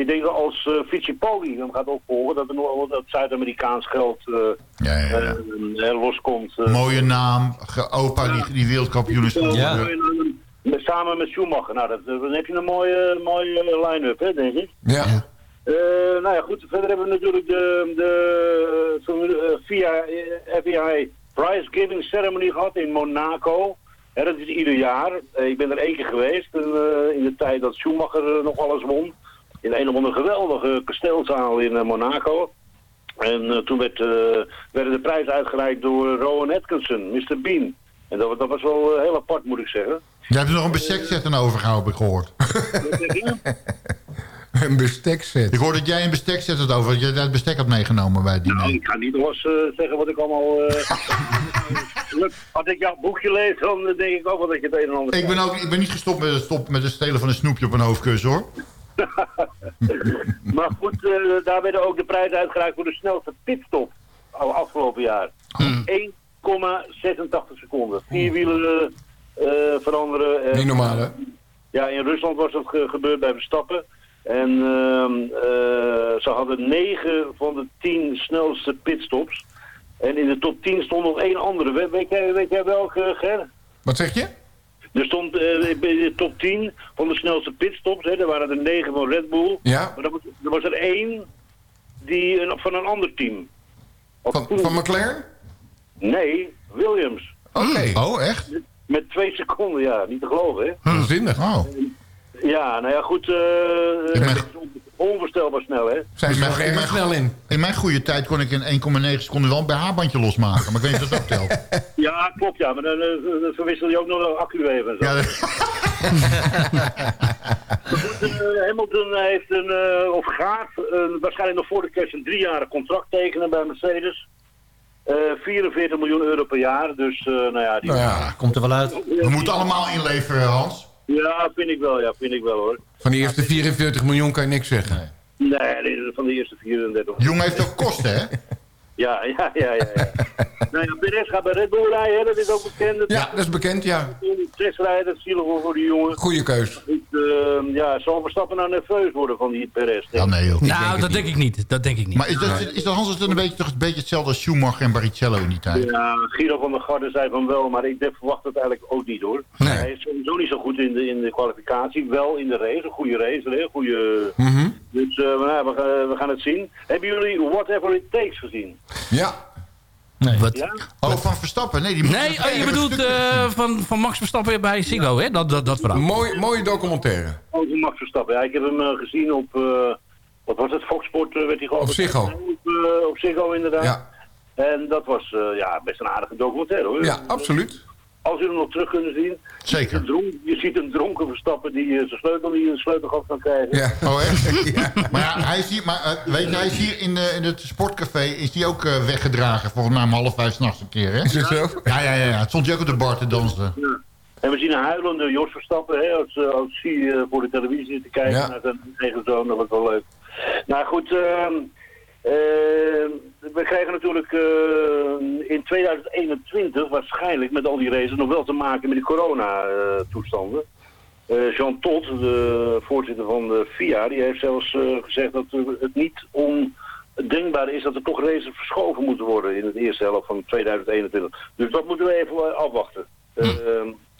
ik denk dat als uh, Fittipaldi hem gaat opvolgen, dat er nog wel dat Zuid-Amerikaans geld eh, Ja, ja, ja. eh, eh, loskomt. eh. Mooie naam, opa die, die wereldkampioen is. Ja. Met- Samen met Schumacher. Nou, dat, dan heb je een mooie, mooie line-up, hè, denk ik. Ja. Eh, nou ja, goed. Verder hebben we natuurlijk de, de eh, via eh, FIA Prize Giving Ceremony gehad in Monaco. Hè, dat is ieder jaar. Eh, ik ben er één keer geweest eh, in de tijd dat Schumacher eh, nog alles won. In een of andere geweldige kasteelzaal in eh, Monaco. En eh, toen werd, eh, werden de prijzen uitgereikt door Rowan Atkinson, Mr. Bean. En dat, dat was wel heel apart, moet ik zeggen. Jij hebt er nog een bestekset aan overgehouden, heb ik gehoord. Een bestekset. Ik hoor dat jij een bestekset had over, dat jij dat bestek had meegenomen bij diner. Nou, ik ga niet los zeggen wat ik allemaal... eh, *laughs* Als ik jouw boekje lees, dan denk ik ook wel dat je het een en ander... Ik ben, ook, ik ben niet gestopt met, het stop, met het stelen van een snoepje op een hoofdkussen, hoor. *laughs* Maar goed, eh, daar werden ook de prijzen uitgereikt voor de snelste pitstop al afgelopen jaar. 1,86 seconden. Vier wielen eh, veranderen. En, Niet normaal, hè? Ja, in Rusland was dat ge- gebeurd bij Verstappen. En ehm, eh, ze hadden 9 van de 10 snelste pitstops. En in de top 10 stond nog één andere. We- Weet jij, weet jij welke, Ger? Wat zeg je? Er stond eh, bij de top 10 van de snelste pitstops. Hè, er waren er 9 van Red Bull. Ja. Maar er was, er was er één die, een- van een ander team. Van, van McLaren? Nee, Williams. Oké. Oh, echt? Met twee seconden, ja. Niet te geloven, hè? Waanzinnig. Oh. Ja, nou ja, goed. eh Onvoorstelbaar snel, hè? Zijn ze erg mijn- snel in? In mijn goede tijd kon ik in 1,9 seconden wel een BH-bandje losmaken. Maar ik weet niet of dat ook telt. *laughs* Ja, klopt, ja. Maar dan, dan verwissel je ook nog een accu even. en zo. Ja, dat- *laughs* goed, eh, Hamilton heeft een, eh, of gaat een, waarschijnlijk nog voor de kerst een driejarig contract tekenen bij Mercedes. Eh 44 miljoen euro per jaar, dus eh, nou ja... Die, Nou ja, Komt er wel uit. we moeten allemaal inleveren, Hans. Ja, vind ik wel, ja, vind ik wel hoor. van die eerste 44 miljoen kan je niks zeggen. Nee, van de eerste 34. Die jongen heeft ook kosten, hè? *laughs* Ja, ja, ja, ja. ja. *laughs* nou ja, Perez gaat bij Red Bull rijden, hè, dat is ook bekend. Dat Ja, dat is bekend, ja. Testrijden, dat is zielig voor die jongen. Goeie keus. Ik, eh, ja, zal Verstappen nou nerveus worden van die Perez? Ja, nee, joh. Nou, dat denk ik niet. Dat denk ik niet. Maar is dat, is dat Hans het een beetje, toch een beetje hetzelfde als Schumacher en Barrichello in die tijd? Ja, Guido van der Garde zei van wel, maar ik verwacht het eigenlijk ook niet hoor. Nee. Hij is sowieso niet zo goed in de, in de kwalificatie, wel in de race, een goede race, een goede... Mhm. Dus eh, nou, we, gaan, we gaan het zien. Hebben jullie Whatever It Takes gezien? Ja. Wat? Ja? Oh, van Verstappen? Nee, die Nee, oh, je bedoelt eh, van, van Max Verstappen bij Ziggo, hè? Dat, dat, dat verhaal. Mooi, mooie documentaire. Over Max Verstappen. Ja, ik heb hem eh, gezien op, eh, wat was het, Fox Sport eh, werd hij geloof Op Ziggo. Op, eh, op Ziggo inderdaad. Ja, En dat was eh, ja, best een aardige documentaire hoor. ja absoluut. Als jullie hem nog terug kunnen zien. Zeker. Je, dronk- je ziet een dronken Verstappen die eh, zijn sleutel die in de sleutelgat kan krijgen. Ja. Oh, echt? *laughs* Maar ja, hij is hier, maar, eh, weet je, hij is hier in, eh, in het sportcafé is die ook eh, weggedragen. Volgens mij om half vijf s'nachts een keer, hè? Is het zo? Ja, ja, ja. ja. Het stond je ook op de bar te dansen. Ja. En we zien een huilende Jos Verstappen, hè, als, eh, als zie voor de televisie te kijken Ja. naar zijn eigen zoon, dat was wel leuk. Nou goed, ehm, Eh, we krijgen natuurlijk eh, in 2021 waarschijnlijk met al die races nog wel te maken met die corona-toestanden. Eh, Jean Todt, de voorzitter van de FIA, die heeft zelfs eh, gezegd dat het niet ondenkbaar is dat er toch races verschoven moeten worden in het eerste helft van 2021. Dus dat moeten we even eh, afwachten. Eh,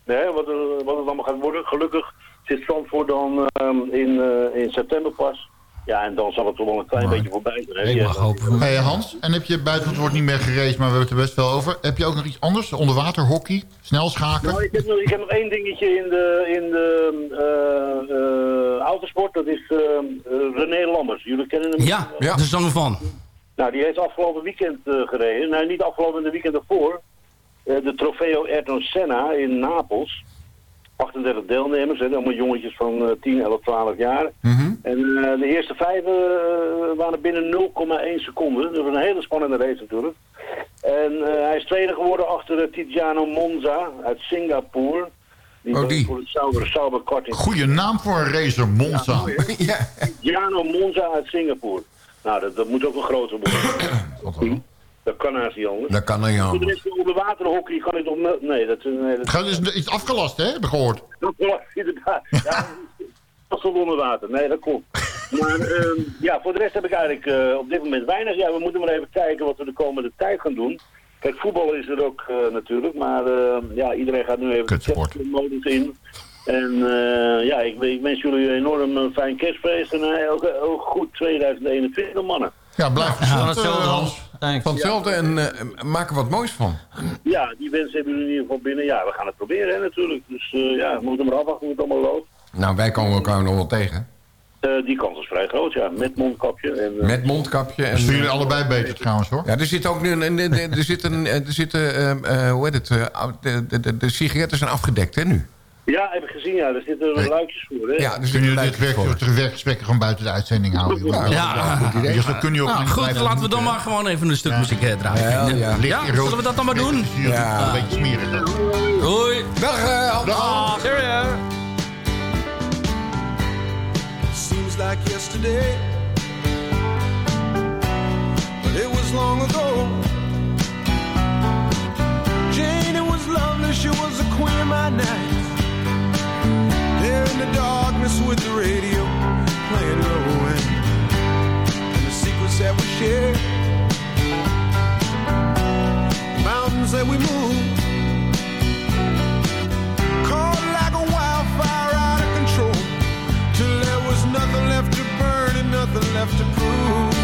hè, wat, er- wat het allemaal gaat worden. Gelukkig zit Zandvoort dan in, eh, in september pas. Ja, en dan zal het toch wel een klein beetje voorbij zijn. hè. Ja. Hey Hans, en heb je buiten het wordt niet meer geraced, maar we hebben het er best wel over. Heb je ook nog iets anders? Onderwaterhockey? Snelschaken? Nou, ik, heb nog, ik heb nog één dingetje in de, in de eh, eh, autosport. Dat is eh, René Lammers. Jullie kennen hem? Ja, de zanger van. Nou, die heeft afgelopen weekend eh, gereden. Nou, niet afgelopen, de weekend ervoor. Eh, de Trofeo Ayrton Senna in Napels. 38 deelnemers, hè, allemaal jongetjes van eh, 10, 11, 12 jaar. En eh, de eerste vijf eh, waren binnen 0,1 seconden. Dat was een hele spannende race natuurlijk. En eh, hij is tweede geworden achter Tiziano Monza uit Singapore. Die Oh, die. voor het Sauber, Sauber Karting. Goeie naam voor een racer, Monza. *laughs* Tiziano Monza uit Singapore. Nou, dat, dat moet ook een groter worden. *clears throat* dat kan haast niet anders. Dat kan niet Voor de anders. onder waterhockey kan ik nog... me- Nee, dat... Nee, dat Het dus iets afgelast, hè? Heb ik gehoord. *laughs* ja, inderdaad. Ja, *laughs* dat stond onder water. Nee, dat klopt. Maar ehm, ja, voor de rest heb ik eigenlijk eh, op dit moment weinig. Ja, we moeten maar even kijken wat we de komende tijd gaan doen. Kijk, voetbal is er ook eh, natuurlijk. Maar ehm, ja, iedereen gaat nu even de modus in. En eh, ja, ik, ik wens jullie enorm een fijn kerstfeest. En eh, ook, ook goed 2021, mannen. Ja, blijf Van gezond, eh, Hans. Van hetzelfde en eh, maak er wat moois van. Ja, die wensen hebben jullie in ieder geval binnen. Ja, we gaan het proberen hè, natuurlijk. Dus eh, ja, we moeten maar afwachten hoe het allemaal loopt. Nou, wij komen elkaar nog wel tegen. Eh, die kans is vrij groot, ja. Met mondkapje. En, eh, Met mondkapje. En, voor jullie allebei beter trouwens, hoor. Ja, er zit ook nu een, er zit een, er zitten, eh, hoe heet het, eh, de, de, de, de sigaretten zijn afgedekt, hè, nu? Ja, heb ik gezien, ja. Er zitten luikjes voor, hè. Ja, er Kunnen jullie dit werkgesprek gewoon buiten de uitzending houden? joh? Ja, goed idee. Dus dat kun je ook Nou, niet goed, laten we dan maar gewoon even een stuk muziek eh, draaien. Ja, Ja, ja. Zullen we dat dan maar doen? Ja, een beetje smerig. Doei. Dag, eh, Hans. Dag. Cheerio. Seems like yesterday, but it was long ago. Jane, it was lovely, she was a queen of my night. There in the darkness with the radio playing low end, and the secrets that we share, the mountains that we move. Caught like a wildfire out of control till there was nothing left to burn and nothing left to prove.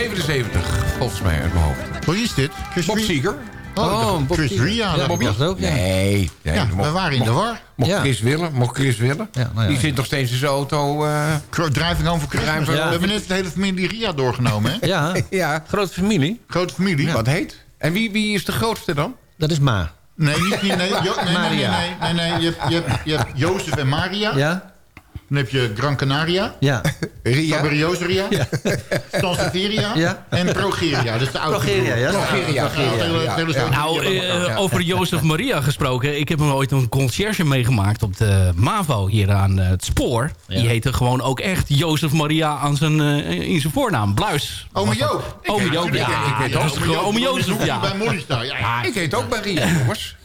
1977, volgens mij uit mijn hoofd. Wie is dit? Chris Bob? Seeger. Oh, Bob Chris. Ria. Ja, dat ook, ja. Nee. nee Ja, dat we waren in de mocht- war. Mocht Ja. Chris willen, mocht Chris willen. nou ja. Die zit nog steeds in zijn auto. eh, Driving Home for Christmas. We hebben net de hele familie Ria doorgenomen, hè? *laughs* Ja, ja. grote familie. Grote familie. Wat heet? En wie, wie is de grootste dan? Dat is Ma. Nee, niet, niet nee, Jo- nee, nee, nee, Maria. nee, nee, nee. Je, hebt, je, hebt, je hebt Jozef en Maria. Ja? Dan heb je Gran Canaria. Ja. Ria. Saberioseria. Ja. Sanseveria. Ja. En Progeria. Dat is de oudste Progeria, ja. Progeria, Nou, eh, over Jozef Maria gesproken. Ik heb hem ooit een conciërge meegemaakt op de MAVO hier aan eh, het spoor. Die heette gewoon ook echt Jozef Maria aan zijn, eh, in zijn voornaam. Bluis. Ome Joop. Ome Joop, natuurlijk. ja. Ik weet dat ook. is gewoon Ome Jozef, ja. Bij Molly staan. Ja, ja. Ik heet ook Maria, jongens.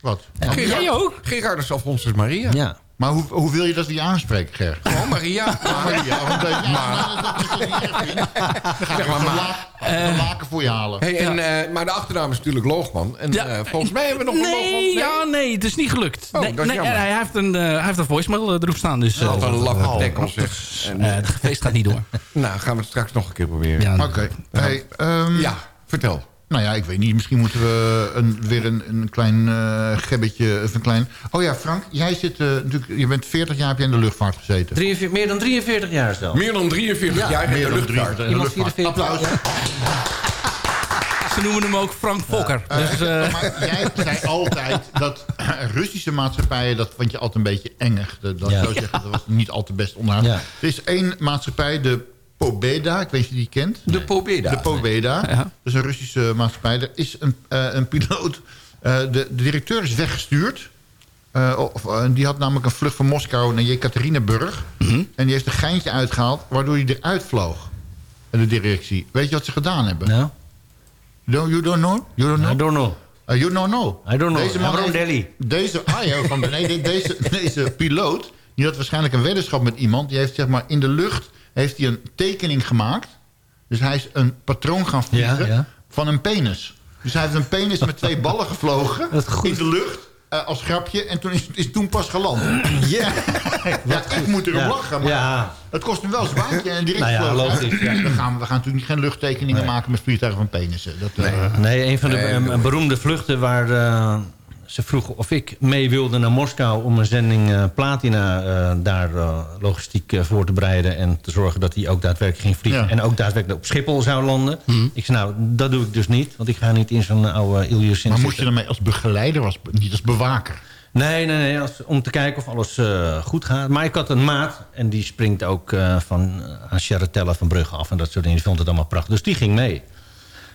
Wat? Jij ook? Gerardus Alfonsus Maria. Ja. Maar hoe, hoe wil je dat die aanspreken, Ger? Gewoon Maria. Maria. Want, eh, ja, nou, dat is toch niet erg, vriend? Dan ga ik een laak- een laken voor je halen. Hey, en, eh, maar de achternaam is natuurlijk Loogman. En Ja. eh, volgens mij hebben we nog een Nee, Loogman. ja, nee, het is niet gelukt. Oh, nee, dat is nee, jammer. hij, heeft een, eh, hij heeft een voicemail eh, erop staan. Dus, eh, Wat een lappe oh, dekkel zeg. En, eh, het feest gaat niet door. nou, gaan we het straks nog een keer proberen. Ja, Oké. Hey, ehm, Ja, vertel. Nou ja, ik weet niet. Misschien moeten we een, weer een, een klein eh gebbetje... Of een klein... Oh ja, Frank, jij zit eh, natuurlijk... Je bent 40 jaar heb je in de luchtvaart gezeten. 43, meer dan 43 jaar zelf. Meer dan 43 jaar in de luchtvaart. 43 in de Iemand luchtvaart. 44? Applaus. Ze noemen hem ook Frank Fokker. Dus, eh, maar jij *laughs* zei altijd dat Russische maatschappijen... dat vond je altijd een beetje engig. Dat, dat, Ja. zou zeggen, dat was niet al te best onderhoud. Ja. Er is één maatschappij, de Pobeda. Ik weet niet of je die kent. De Pobeda. De Pobeda. Ja. Dat is een Russische maatschappij. Er is een, eh, een piloot. eh, de, de directeur is weggestuurd. Eh, of, die had namelijk een vlucht van Moskou naar Jekaterinburg. Mhm. En die heeft een geintje uitgehaald... waardoor hij eruit vloog. De directie. Weet je wat ze gedaan hebben? Nou, No, you don't know? You don't know? I don't know. Uh, you don't know. I don't know. Deze man heeft- Delhi. Deze, ah ja, van, nee, de- deze, *laughs* deze piloot... die had waarschijnlijk een weddenschap met iemand. Die heeft zeg maar in de lucht heeft hij een tekening gemaakt. Dus hij is een patroon gaan vliegen Ja, ja. van een penis. Dus hij heeft een penis met twee ballen gevlogen *laughs* in de lucht. eh, als grapje. En toen is, is toen pas geland. Ja, ja *laughs* ik moet erop Ja. lachen. Maar Ja. het kost hem wel een baantje. En direct Nou ja, logisch, ja. Dan gaan we, we gaan natuurlijk geen luchttekeningen maken met vliegtuigen van penissen. Dat, eh, Nee, een van de Nee, beroemde vluchten waar eh, ze vroegen of ik mee wilde naar Moskou... om een zending eh, Platina eh, daar eh, logistiek voor te bereiden... en te zorgen dat hij ook daadwerkelijk ging vliegen... Ja. en ook daadwerkelijk op Schiphol zou landen. Ik zei, nou, dat doe ik dus niet, want ik ga niet in zo'n oude Ilyus maar moest je ermee als begeleider, als, niet als bewaker? Nee, nee, nee. Als, om te kijken of alles goed gaat. Maar ik had een maat. En die springt ook eh, van uh, Charatella van Brugge af. En dat soort dingen. Die vond het allemaal prachtig. Dus die ging mee.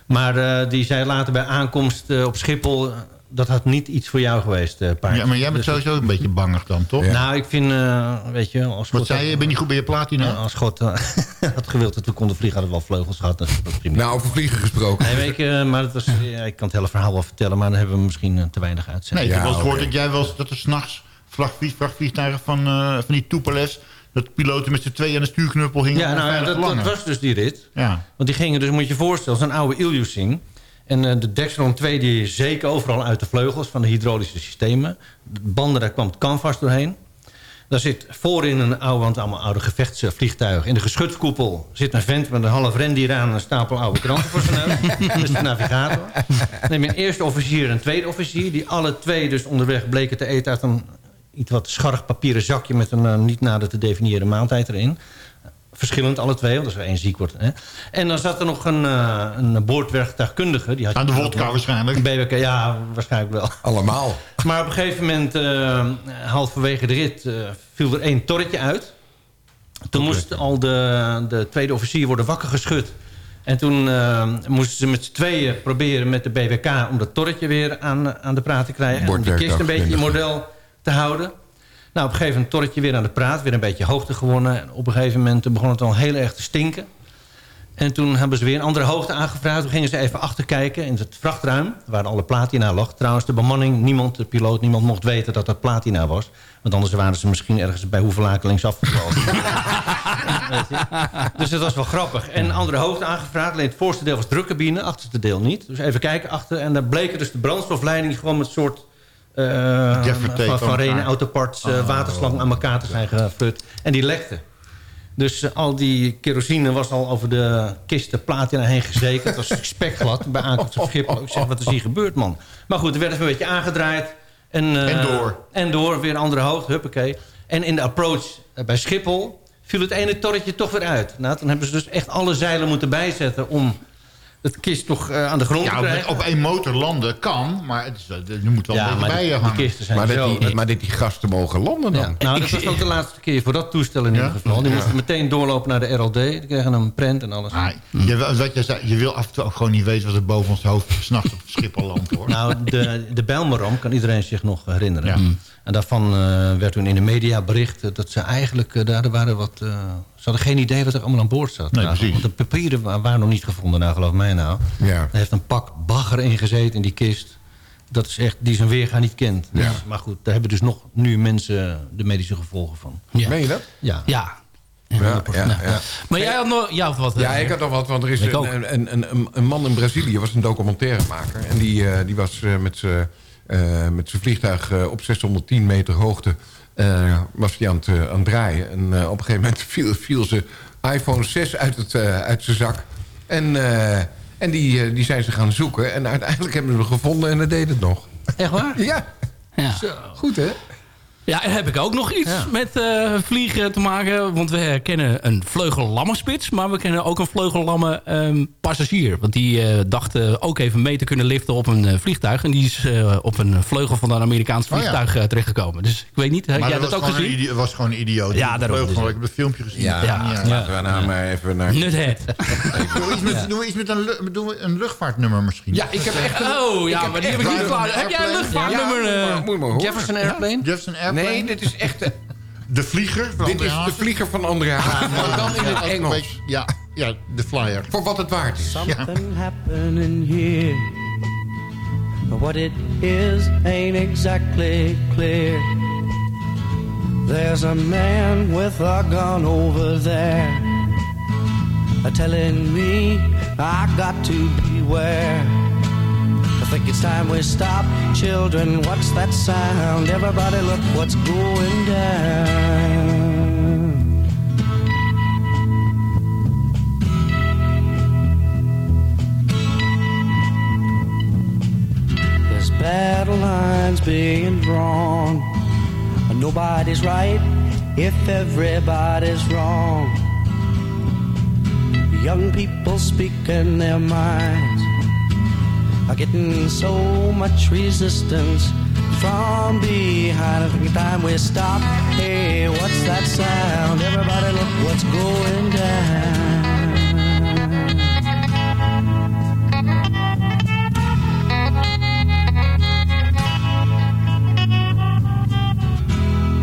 Maar die zei later bij aankomst op Schiphol... dat had niet iets voor jou geweest, eh paard. Ja, maar jij bent Dus- sowieso een beetje bangig dan, toch? Nou, ik vind, eh, weet je... Als Wat God- zei je? Je bent niet goed bij je platina? Ja, als God eh, *laughs* had gewild dat we konden vliegen... hadden we wel vleugels gehad. Dat prima. Nou, over vliegen gesproken. Nee, weet ik, eh, maar dat was, ja, ik kan het hele verhaal wel vertellen... maar dan hebben we misschien te weinig Nee, uitzending. ik heb wel gehoord dat jij wel eens, dat er s'nachts vrachtvliegtuigen van, eh, van die Tupolev... dat piloten met z'n tweeën aan de stuurknuppel hingen. Ja, nou, dat, dat was dus die rit. Ja. Want die gingen dus, moet je je voorstellen, zo'n oude Ilyusing. En eh, de Dextron 2 die zeker overal uit de vleugels van de hydraulische systemen. De banden, daar kwam het canvas doorheen. Daar zit voorin een oude, want allemaal oude gevechtsvliegtuigen. In de geschutskoepel zit een vent met een half rendier aan... en een stapel oude kranten voor zijn neus. *laughs* Dat is de navigator. Neem je een eerste officier en een tweede officier... die alle twee dus onderweg bleken te eten uit een iets wat scharrig papieren zakje... met een eh, niet nader te definiëren maaltijd erin. Verschillend alle twee, want als er één ziek wordt. Hè. En dan zat er nog een, eh een boordwerktuigkundige. Die had Aan de wodka waarschijnlijk. BWK, ja, waarschijnlijk wel. Allemaal. *laughs* Maar op een gegeven moment, eh, halverwege de rit, eh, viel er één torretje uit. Toen moest al de, de tweede officier worden wakker geschud. En toen moesten ze met z'n tweeën proberen met de BWK... om dat torretje weer aan, aan de praat te krijgen. Om de kist een beetje in model te houden. Nou, op een gegeven moment torretje weer aan de praat. Weer een beetje hoogte gewonnen. En op een gegeven moment begon het al heel erg te stinken. En toen hebben ze weer een andere hoogte aangevraagd. Toen gingen ze even achterkijken in het vrachtruim... waar alle platina lag. Trouwens, de bemanning, niemand, de piloot, niemand mocht weten dat dat platina was. Want anders waren ze misschien ergens bij Hoevelaken. *laughs* Weet je? dus dat was wel grappig. En een andere hoogte aangevraagd. Alleen het voorste deel was drukcabine, achterste deel niet. Dus even kijken achter. En daar bleken dus de brandstofleiding gewoon met een soort... eh, van, van. Rene Autoparts eh, Oh. waterslang aan elkaar te zijn gefut. En die lekte. Dus eh, al die kerosine was al over de kisten platina heen gezeken. Het was *laughs* spekglad bij aankomst op Schiphol. Ik zeg, wat is hier gebeurd, man? Maar goed, er werd even een beetje aangedraaid. En, En door. En door, weer een andere hoogte, huppakee. En in de approach bij Schiphol viel het ene torretje toch weer uit. Nou, dan hebben ze dus echt alle zeilen moeten bijzetten... om het kist toch eh, aan de grond Ja, krijgen. op één motor landen kan, maar het is, je moet wel Ja, een beetje maar bij je die hangen. kisten zijn Maar dat, zo... die, maar dat die gasten mogen landen dan. Ja. Nou, dat was ook de laatste keer voor dat toestel in ieder geval. Die Ja. moesten meteen doorlopen naar de RLD. Die kregen een prent en alles. Je, wil- wat je, zei, je wil af en toe ook gewoon niet weten wat er boven ons hoofd s'nachts op Schiphol landt, hoor. Nou, de, de Bijlmerramp kan iedereen zich nog herinneren. En daarvan eh, werd toen in de media bericht dat ze eigenlijk... eh, daar waren wat, eh, hadden geen idee wat er allemaal aan boord zat. Nee, Nou, precies. Want de papieren wa- waren nog niet gevonden, nou geloof mij nou. Ja. Er heeft een pak bagger ingezeten in die kist. Dat is echt, die zijn weerga niet kent. Dus, maar goed, daar hebben dus nog nu mensen de medische gevolgen van. Ja. Meen je dat? Ja. Ja. Ja, ja, ja. Maar jij had nog... Ja, wat, Ja, eh, ik had nog wat, want er is een, een, een, een, man in Brazilië, was een documentairemaker. En die, eh, die was eh, met zijn eh, met zijn vliegtuig op 610 meter hoogte eh, was hij aan het, eh, aan het draaien. En eh, op een gegeven moment viel, viel zijn iPhone 6 uit, het, uit zijn zak. En, en die, die zijn ze gaan zoeken. En uiteindelijk hebben ze hem gevonden en dat deed het nog. Echt waar? *laughs* Ja. Ja. Goed, hè? Ja, en heb ik ook nog iets met eh, vliegen te maken. Want we kennen een vleugellamme spits. Maar we kennen ook een vleugellamme ehm, passagier. Want die eh, dacht eh, ook even mee te kunnen liften op een eh, vliegtuig. En die is eh, op een vleugel van een Amerikaans Oh ja. vliegtuig terechtgekomen. Dus ik weet niet, heb jij dat ook gewoon gezien? Een idioot, was gewoon een idioot. Ja, daarom vleugel, dus. Ik heb het filmpje gezien. Ja, laten we nou maar even naar... Nuthead. *laughs* Doen we iets met, doen we iets met een, lu- doen we een luchtvaartnummer misschien? Ja, ik heb echt... een- Oh, ja, maar die heb ik niet klaar. Heb jij een luchtvaartnummer? Ja, moet je maar horen. Jefferson Airplane? Jefferson Airplane? Nee, dit is echt... de- De vlieger van Dit André is de vlieger van André Hazes, maar dan in het Ja, Engels. beetje- Ja, ja, de flyer. Voor wat het waard is. Something happening here. But what it is ain't exactly clear. There's a man with a gun over there. Telling me I got to beware. Think it's time we stop. Children, what's that sound? Everybody look what's going down. There's battle lines being drawn. Nobody's right if everybody's wrong. Young people speaking their minds are getting so much resistance from behind. I think time we stop. Hey, what's that sound? Everybody look what's going down.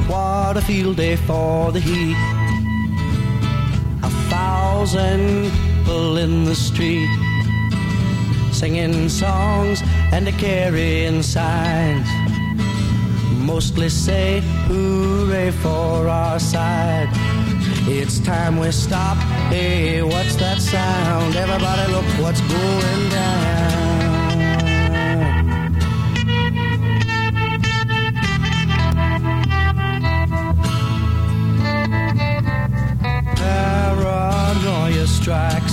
What a field day for the heat. A thousand people in the street singing songs and a carrying signs. Mostly say hooray for our side. It's time we stop. Hey, what's that sound? Everybody look what's going down. Paranoia strikes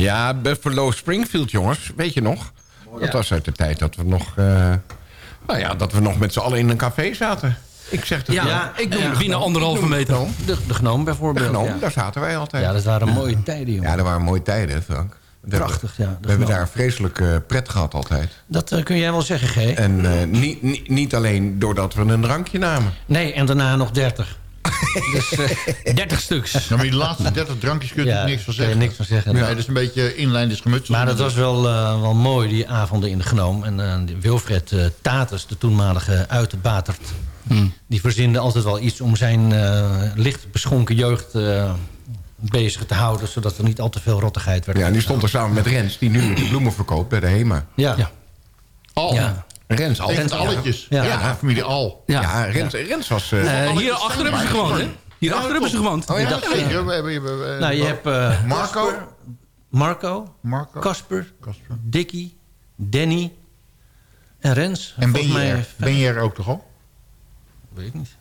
Ja, Buffalo Springfield, jongens. Weet je nog? Dat was uit de tijd dat we nog... eh, nou ja, dat we nog met z'n allen in een café zaten. Ik zeg dat Ja, ja, ik doe ja. binnen anderhalve meter. De, de gnoom De bijvoorbeeld. Gnoom, ja. daar zaten wij altijd. Ja, dat waren mooie tijden, jongen. Ja, dat waren mooie tijden, Frank. We Prachtig, ja, hebben- de We hebben daar vreselijk eh, pret gehad altijd. Dat eh, kun jij wel zeggen, G. En niet, niet, niet alleen doordat we een drankje namen. Nee, en daarna nog 30. *laughs* dus, eh, 30 stuks. Ja, maar die laatste 30 drankjes kun je Ja, niks van kun je zeggen. niks van zeggen. Nee, Ja. dat is een beetje inlijn is gemutseld. Maar dat was wel, eh, wel mooi, die avonden in de Genoom. En eh, Wilfred eh Tatus, de toenmalige uitbatert... die verzinde altijd wel iets om zijn eh, licht beschonken jeugd eh, bezig te houden... zodat er niet al te veel rottigheid werd. Ja, en die stond er samen met Rens, die nu de bloemen verkoopt bij de HEMA. Ja. ja. Al. Ja. Rens al. De alletjes. Ja, Ja, familie Al. Ja, Rens, Rens was... eh, Eh, hier achter hebben ze gewoond, hè? Hier achter hebben ze gewoond. Oh ja, dacht, zeker. eh, We hebben, we hebben, eh, Nou, je hebt eh, Marco. Casper, Marco, Marco. Casper, Casper. Dickie, Danny en Rens. En ben je, mij er? ben je er ook toch al? Weet ik niet.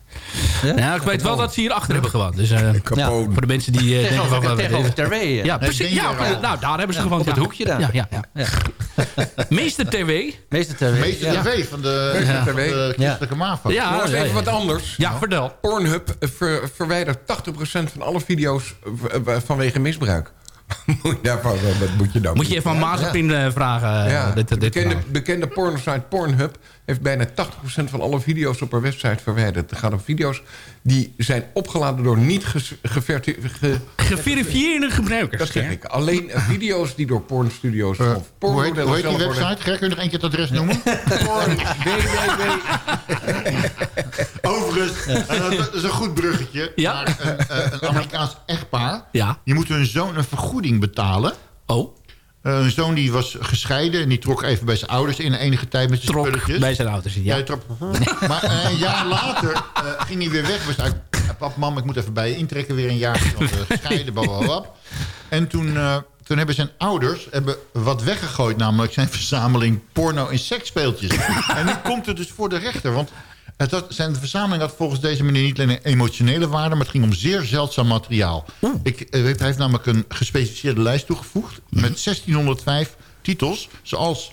Ja, ik weet wel dat ze hier achter hebben gewoond. Dus eh, ja, voor de mensen die eh, denken... Tegenover, van, tegenover Terwee. Ja, Nee, precies. Ja, nou, daar hebben ze Ja, gewoond. op het ja. hoekje daar. Ja, ja, ja. Meester TV. Meester Terwee. Meester ja. TV van de, Meester van de christelijke MAVO. Ja, Nog eens ja, even ja. wat anders. Ja, vertel. Pornhub eh, ver- verwijdert 80% van alle video's eh, eh, vanwege misbruik. *laughs* moet je daarvan, wat moet je dan? Moet je even aan Mazepin eh, vragen. eh, Ja, dit, de dit bekende, bekende pornosite Pornhub heeft bijna 80% van alle video's op haar website verwijderd. Het gaat om video's die zijn opgeladen door niet ge- *laughs* Geverifieerde gebruikers. Dat zeg hè? ik. Alleen video's die door pornstudio's Eh, of hoe, heet, pornmodellen hoe heet die worden- website? Ger, kun je nog één keer het adres noemen? *laughs* Overigens, en dat, dat is een goed bruggetje. Ja. Maar een, eh, een Amerikaans echtpaar... Ja. die moet hun zoon een vergoeding betalen. Oh, Eh, hun zoon die was gescheiden en die trok even bij zijn ouders in enige tijd met zijn trok spulletjes. bij zijn ouders. Ja, trok. *laughs* Maar eh, een jaar later eh, ging hij weer weg. Was uit, pap, mam, ik moet even bij je intrekken weer een jaar. Want, gescheiden, blablabla. En toen, toen hebben zijn ouders hebben wat weggegooid. Namelijk zijn verzameling porno- en seksspeeltjes. en nu komt het dus voor de rechter. Want het had, zijn verzameling had volgens deze meneer niet alleen een emotionele waarde... maar het ging om zeer zeldzaam materiaal. Ik, eh, hij heeft namelijk een gespecificeerde lijst toegevoegd... met 1605 titels, zoals...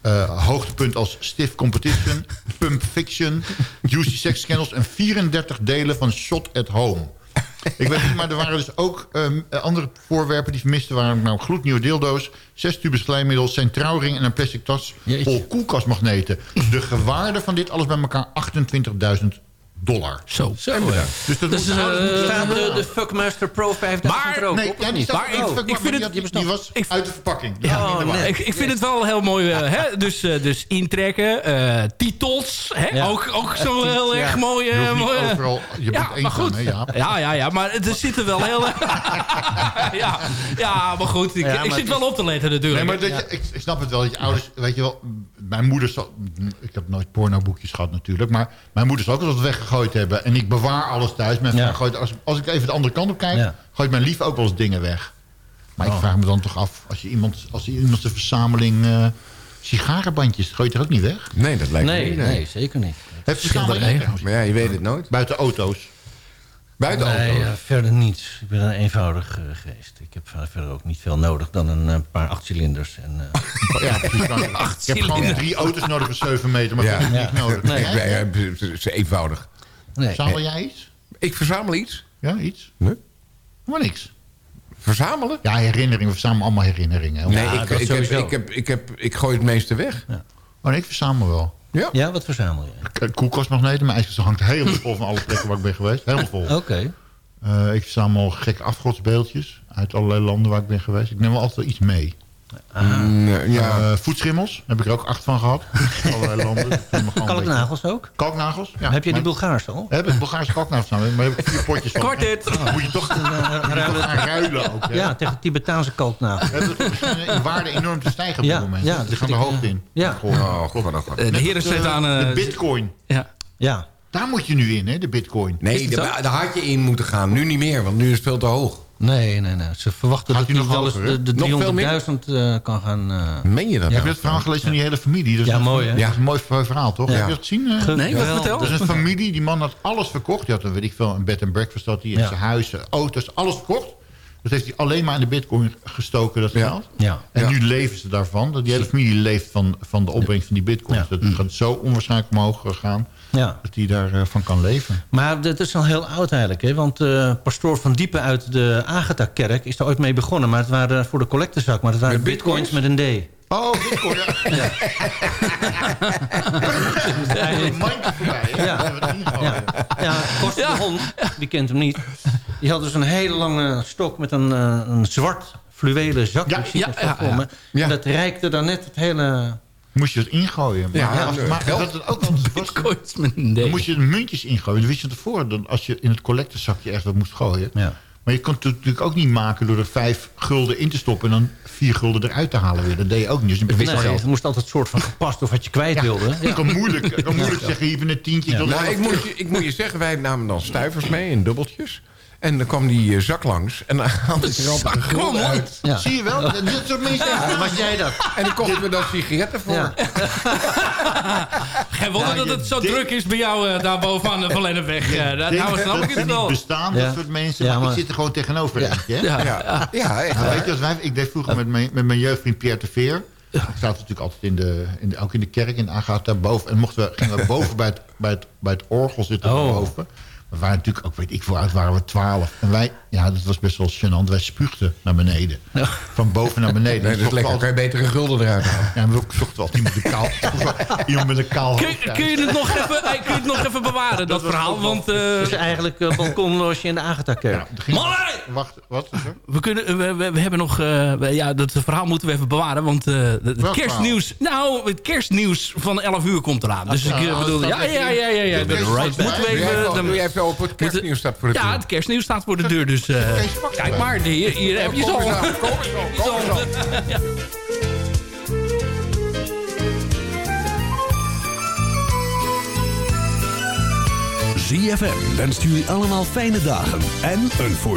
eh, hoogtepunt als Stiff Competition, *laughs* Pump Fiction, Juicy Sex Scandals... en 34 delen van Shot at Home. Ik weet niet, maar er waren dus ook ehm, andere voorwerpen die vermist waren. Nou, gloednieuwe dildo's, zes tubes glijmiddel, zijn trouwring en een plastic tas vol koelkastmagneten. De gewaarde van dit alles bij elkaar 28.000 dollar. Zo. Zo, Dus dat Dus, moet- eh, Staan de, de Fuckmaster Pro 5000 Maar- er ook Nee, op? ja, die niet? staat Maar ik- vind maar het- die, die was ik- uit de verpakking. Dus Ja, war. ik, ik vind het wel heel mooi. eh, hè? Dus, eh, dus intrekken, eh, titels. Hè? Ja. Ook, ook zo heel Ja. erg mooi. Je hoeft niet mooi, overal, je ja, bent maar eenzaam, goed. hè, Jaap? Ja, ja, ja, maar er zitten wel heel... *laughs* ja, ja, maar goed. Ik, Ja, ik maar zit wel op te letten natuurlijk. Nee, maar dat je, ik, ik snap het wel. Dat je ouders, weet je wel, mijn moeder zal, ik heb nooit pornoboekjes gehad natuurlijk, maar mijn moeder zal ook eens wat weggegooid hebben. En ik bewaar alles thuis. Mijn Ja. vrouw gooit, als, als ik even de andere kant op kijk, Ja. gooit mijn lief ook wel eens dingen weg. Maar ik Oh. vraag me dan toch af, als je iemand, als je iemand een verzameling eh, sigarenbandjes, gooi je er ook niet weg? Nee, dat lijkt me Nee, niet. nee, zeker niet. Schilderij. trouwens. Maar ja, je weet het nooit. Buiten auto's. Buiten Nee, auto's. verder niets. Ik ben een eenvoudig eh, geest. Ik heb verder ook niet veel nodig dan een eh, paar achtcilinders. En, eh, *laughs* Ja, precies. *laughs* ik heb gewoon drie auto's nodig voor 7 meter, maar Ja. dat is Ja. niet nodig. Nee. Ik ben- ja, het is eenvoudig. Nee. Verzamel jij iets? Ik verzamel iets. Ja, iets? Nee. Maar niks. Verzamelen? Ja, herinneringen. We verzamelen allemaal herinneringen. Nee, Ja, ik, ik, heb, ik, heb, ik, heb, ik gooi het meeste weg. Oh, nee, ik verzamel wel. Ja. Ja, wat verzamel je? Koelkastmagneten. Mijn ijskast hangt helemaal vol van alle plekken waar ik ben geweest. Helemaal vol. Oké. Eh, ik verzamel gekke afgodsbeeldjes uit allerlei landen waar ik ben geweest. Ik neem wel altijd wel iets mee. Mm, ja. Eh, voetschimmels heb ik er ook acht van gehad. *laughs* allerlei landen. Kalknagels ook? Kalknagels? Ja. heb je die Bulgaarse al? Heb ik Bulgaarse kalknagels nou, maar heb ik vier potjes van. Kort dit. Moet je toch, *laughs* je toch gaan ruilen ook. hè? Ja, tegen Tibetaanse kalknagels. In *laughs* waarde enorm te stijgen op Ja, dit moment. ja, Die dat gaan er ja. in. Ja. Goh. Oh, god, wat een god. Eh, de heren zitten aan... eh, de bitcoin. ja. Ja. Daar moet je nu in, hè, de bitcoin. Nee, daar had je in moeten gaan. Nu niet meer, want nu is het veel te hoog. Nee, nee, nee. Ze verwachten Gaat dat hij nog wel eens de, de Nog veel 300.000 eh, kan gaan... eh, Meen je dat Ja, heb je het verhaal gelezen van die hele familie? Is Ja, een- mooi, hè? Dat is een mooi verhaal, toch? Ja. Heb je dat gezien? eh? Nee, wat vertel? Dat is een familie, die man had alles verkocht. Die had een, weet ik veel, een bed and breakfast, had hij, Ja. zijn huis, auto's, alles verkocht. Dat heeft hij alleen maar in de bitcoin gestoken, dat geld. Ja. En Ja. nu leven ze daarvan. Dat Die hele familie leeft van, van de opbrengst van die bitcoins. Ja. Dat gaat zo onwaarschijnlijk omhoog gaan Ja. dat hij daarvan van kan leven. Maar dat is al heel oud eigenlijk. Hè? Want eh pastoor Van Diepen uit de Agatha-kerk is daar ooit mee begonnen. Maar het waren voor de collectezak. Maar het waren Met bitcoins, bitcoins? met een D. Oh, dit kon je. Eigenlijk mandje voorbij. hè? Ja. Dat hebben we het ingooien. Ja, Koster de hond, die kent hem niet. Die had dus een hele lange stok met een, eh, een zwart fluwelen zakje. Ja, ja, ja, ja. En dat reikte dan net het hele... Moest je het ingooien. Maar, Ja, als, ja, maar geld. wat het ook altijd was, *laughs* dan moest je de muntjes ingooien. Dan wist je tevoren dat als je in het collectezakje echt wat moest gooien. Maar je kon het natuurlijk ook niet maken door er vijf gulden in te stoppen... en dan vier gulden eruit te halen weer. Dat deed je ook niet. Dus je Nee, het moest altijd een soort van gepast of wat je kwijt wilde. *laughs* Ik kan moeilijk, ik kan moeilijk zeggen, even een tientje. Ja. dat Nou, ik, moet je, ik moet je zeggen, wij namen dan stuivers mee in dubbeltjes. En dan kwam die eh, zak langs. En dan *laughs* haalde ik er altijd een uit. Ja. Zie je wel? Dat dit soort mensen. Ja, was jij dat? En dan kochten we dan sigaretten voor. *laughs* Geen wonder Nou, dat het zo druk is bij jou uh, daar bovenaan de Valennepweg. Uh, Ik nou, nou snap ik ze het wel. bestaan, Ja. dat soort mensen. Ja, maar, maar- ik zit er gewoon tegenover. Ja. hè? Ja. Ja. Ja, echt Nou, weet je, als wij, ik deed vroeger met mijn, met mijn jeugdvriend Pierre de Veer. Ik zat natuurlijk altijd in de, in de, ook in de kerk in Agatha boven. En mochten we, gingen we boven bij het, bij het, bij het orgel zitten Oh. boven. We waren natuurlijk ook, weet ik veel, uit waren we twaalf. En wij, ja, dat was best wel gênant. Wij spuugden naar beneden. Van boven naar beneden. Nee, dat is lekker. Kan je beter een gulden eruit halen. Ja, maar we zochten altijd iemand met een kaal, iemand met een kaal Kun, kun, je het nog even, hey, kun je het nog even bewaren, dat, verhaal? Want eh, Dus eigenlijk uh, balkonloosje in de Agatha-kerk. Wacht, wat is er? we, kunnen, we, we, we hebben nog... eh, we- ja, dat verhaal moeten we even bewaren. Want eh, het kerstnieuws... Nou, het kerstnieuws van 11 uur komt eraan. Dus ik Ah, eh, bedoel... Ja, even ja, ja, ja. ja. Dat Kees moeten we bij. Doe jij even... Doe jij even op het kerstnieuws staat voor de Ja, deur. het kerstnieuws staat voor de deur. Dus eh, kijk maar, hier, hier heb je Kom zo. eens aan, kom eens. ZFM wenst jullie allemaal fijne dagen en een voorspoedig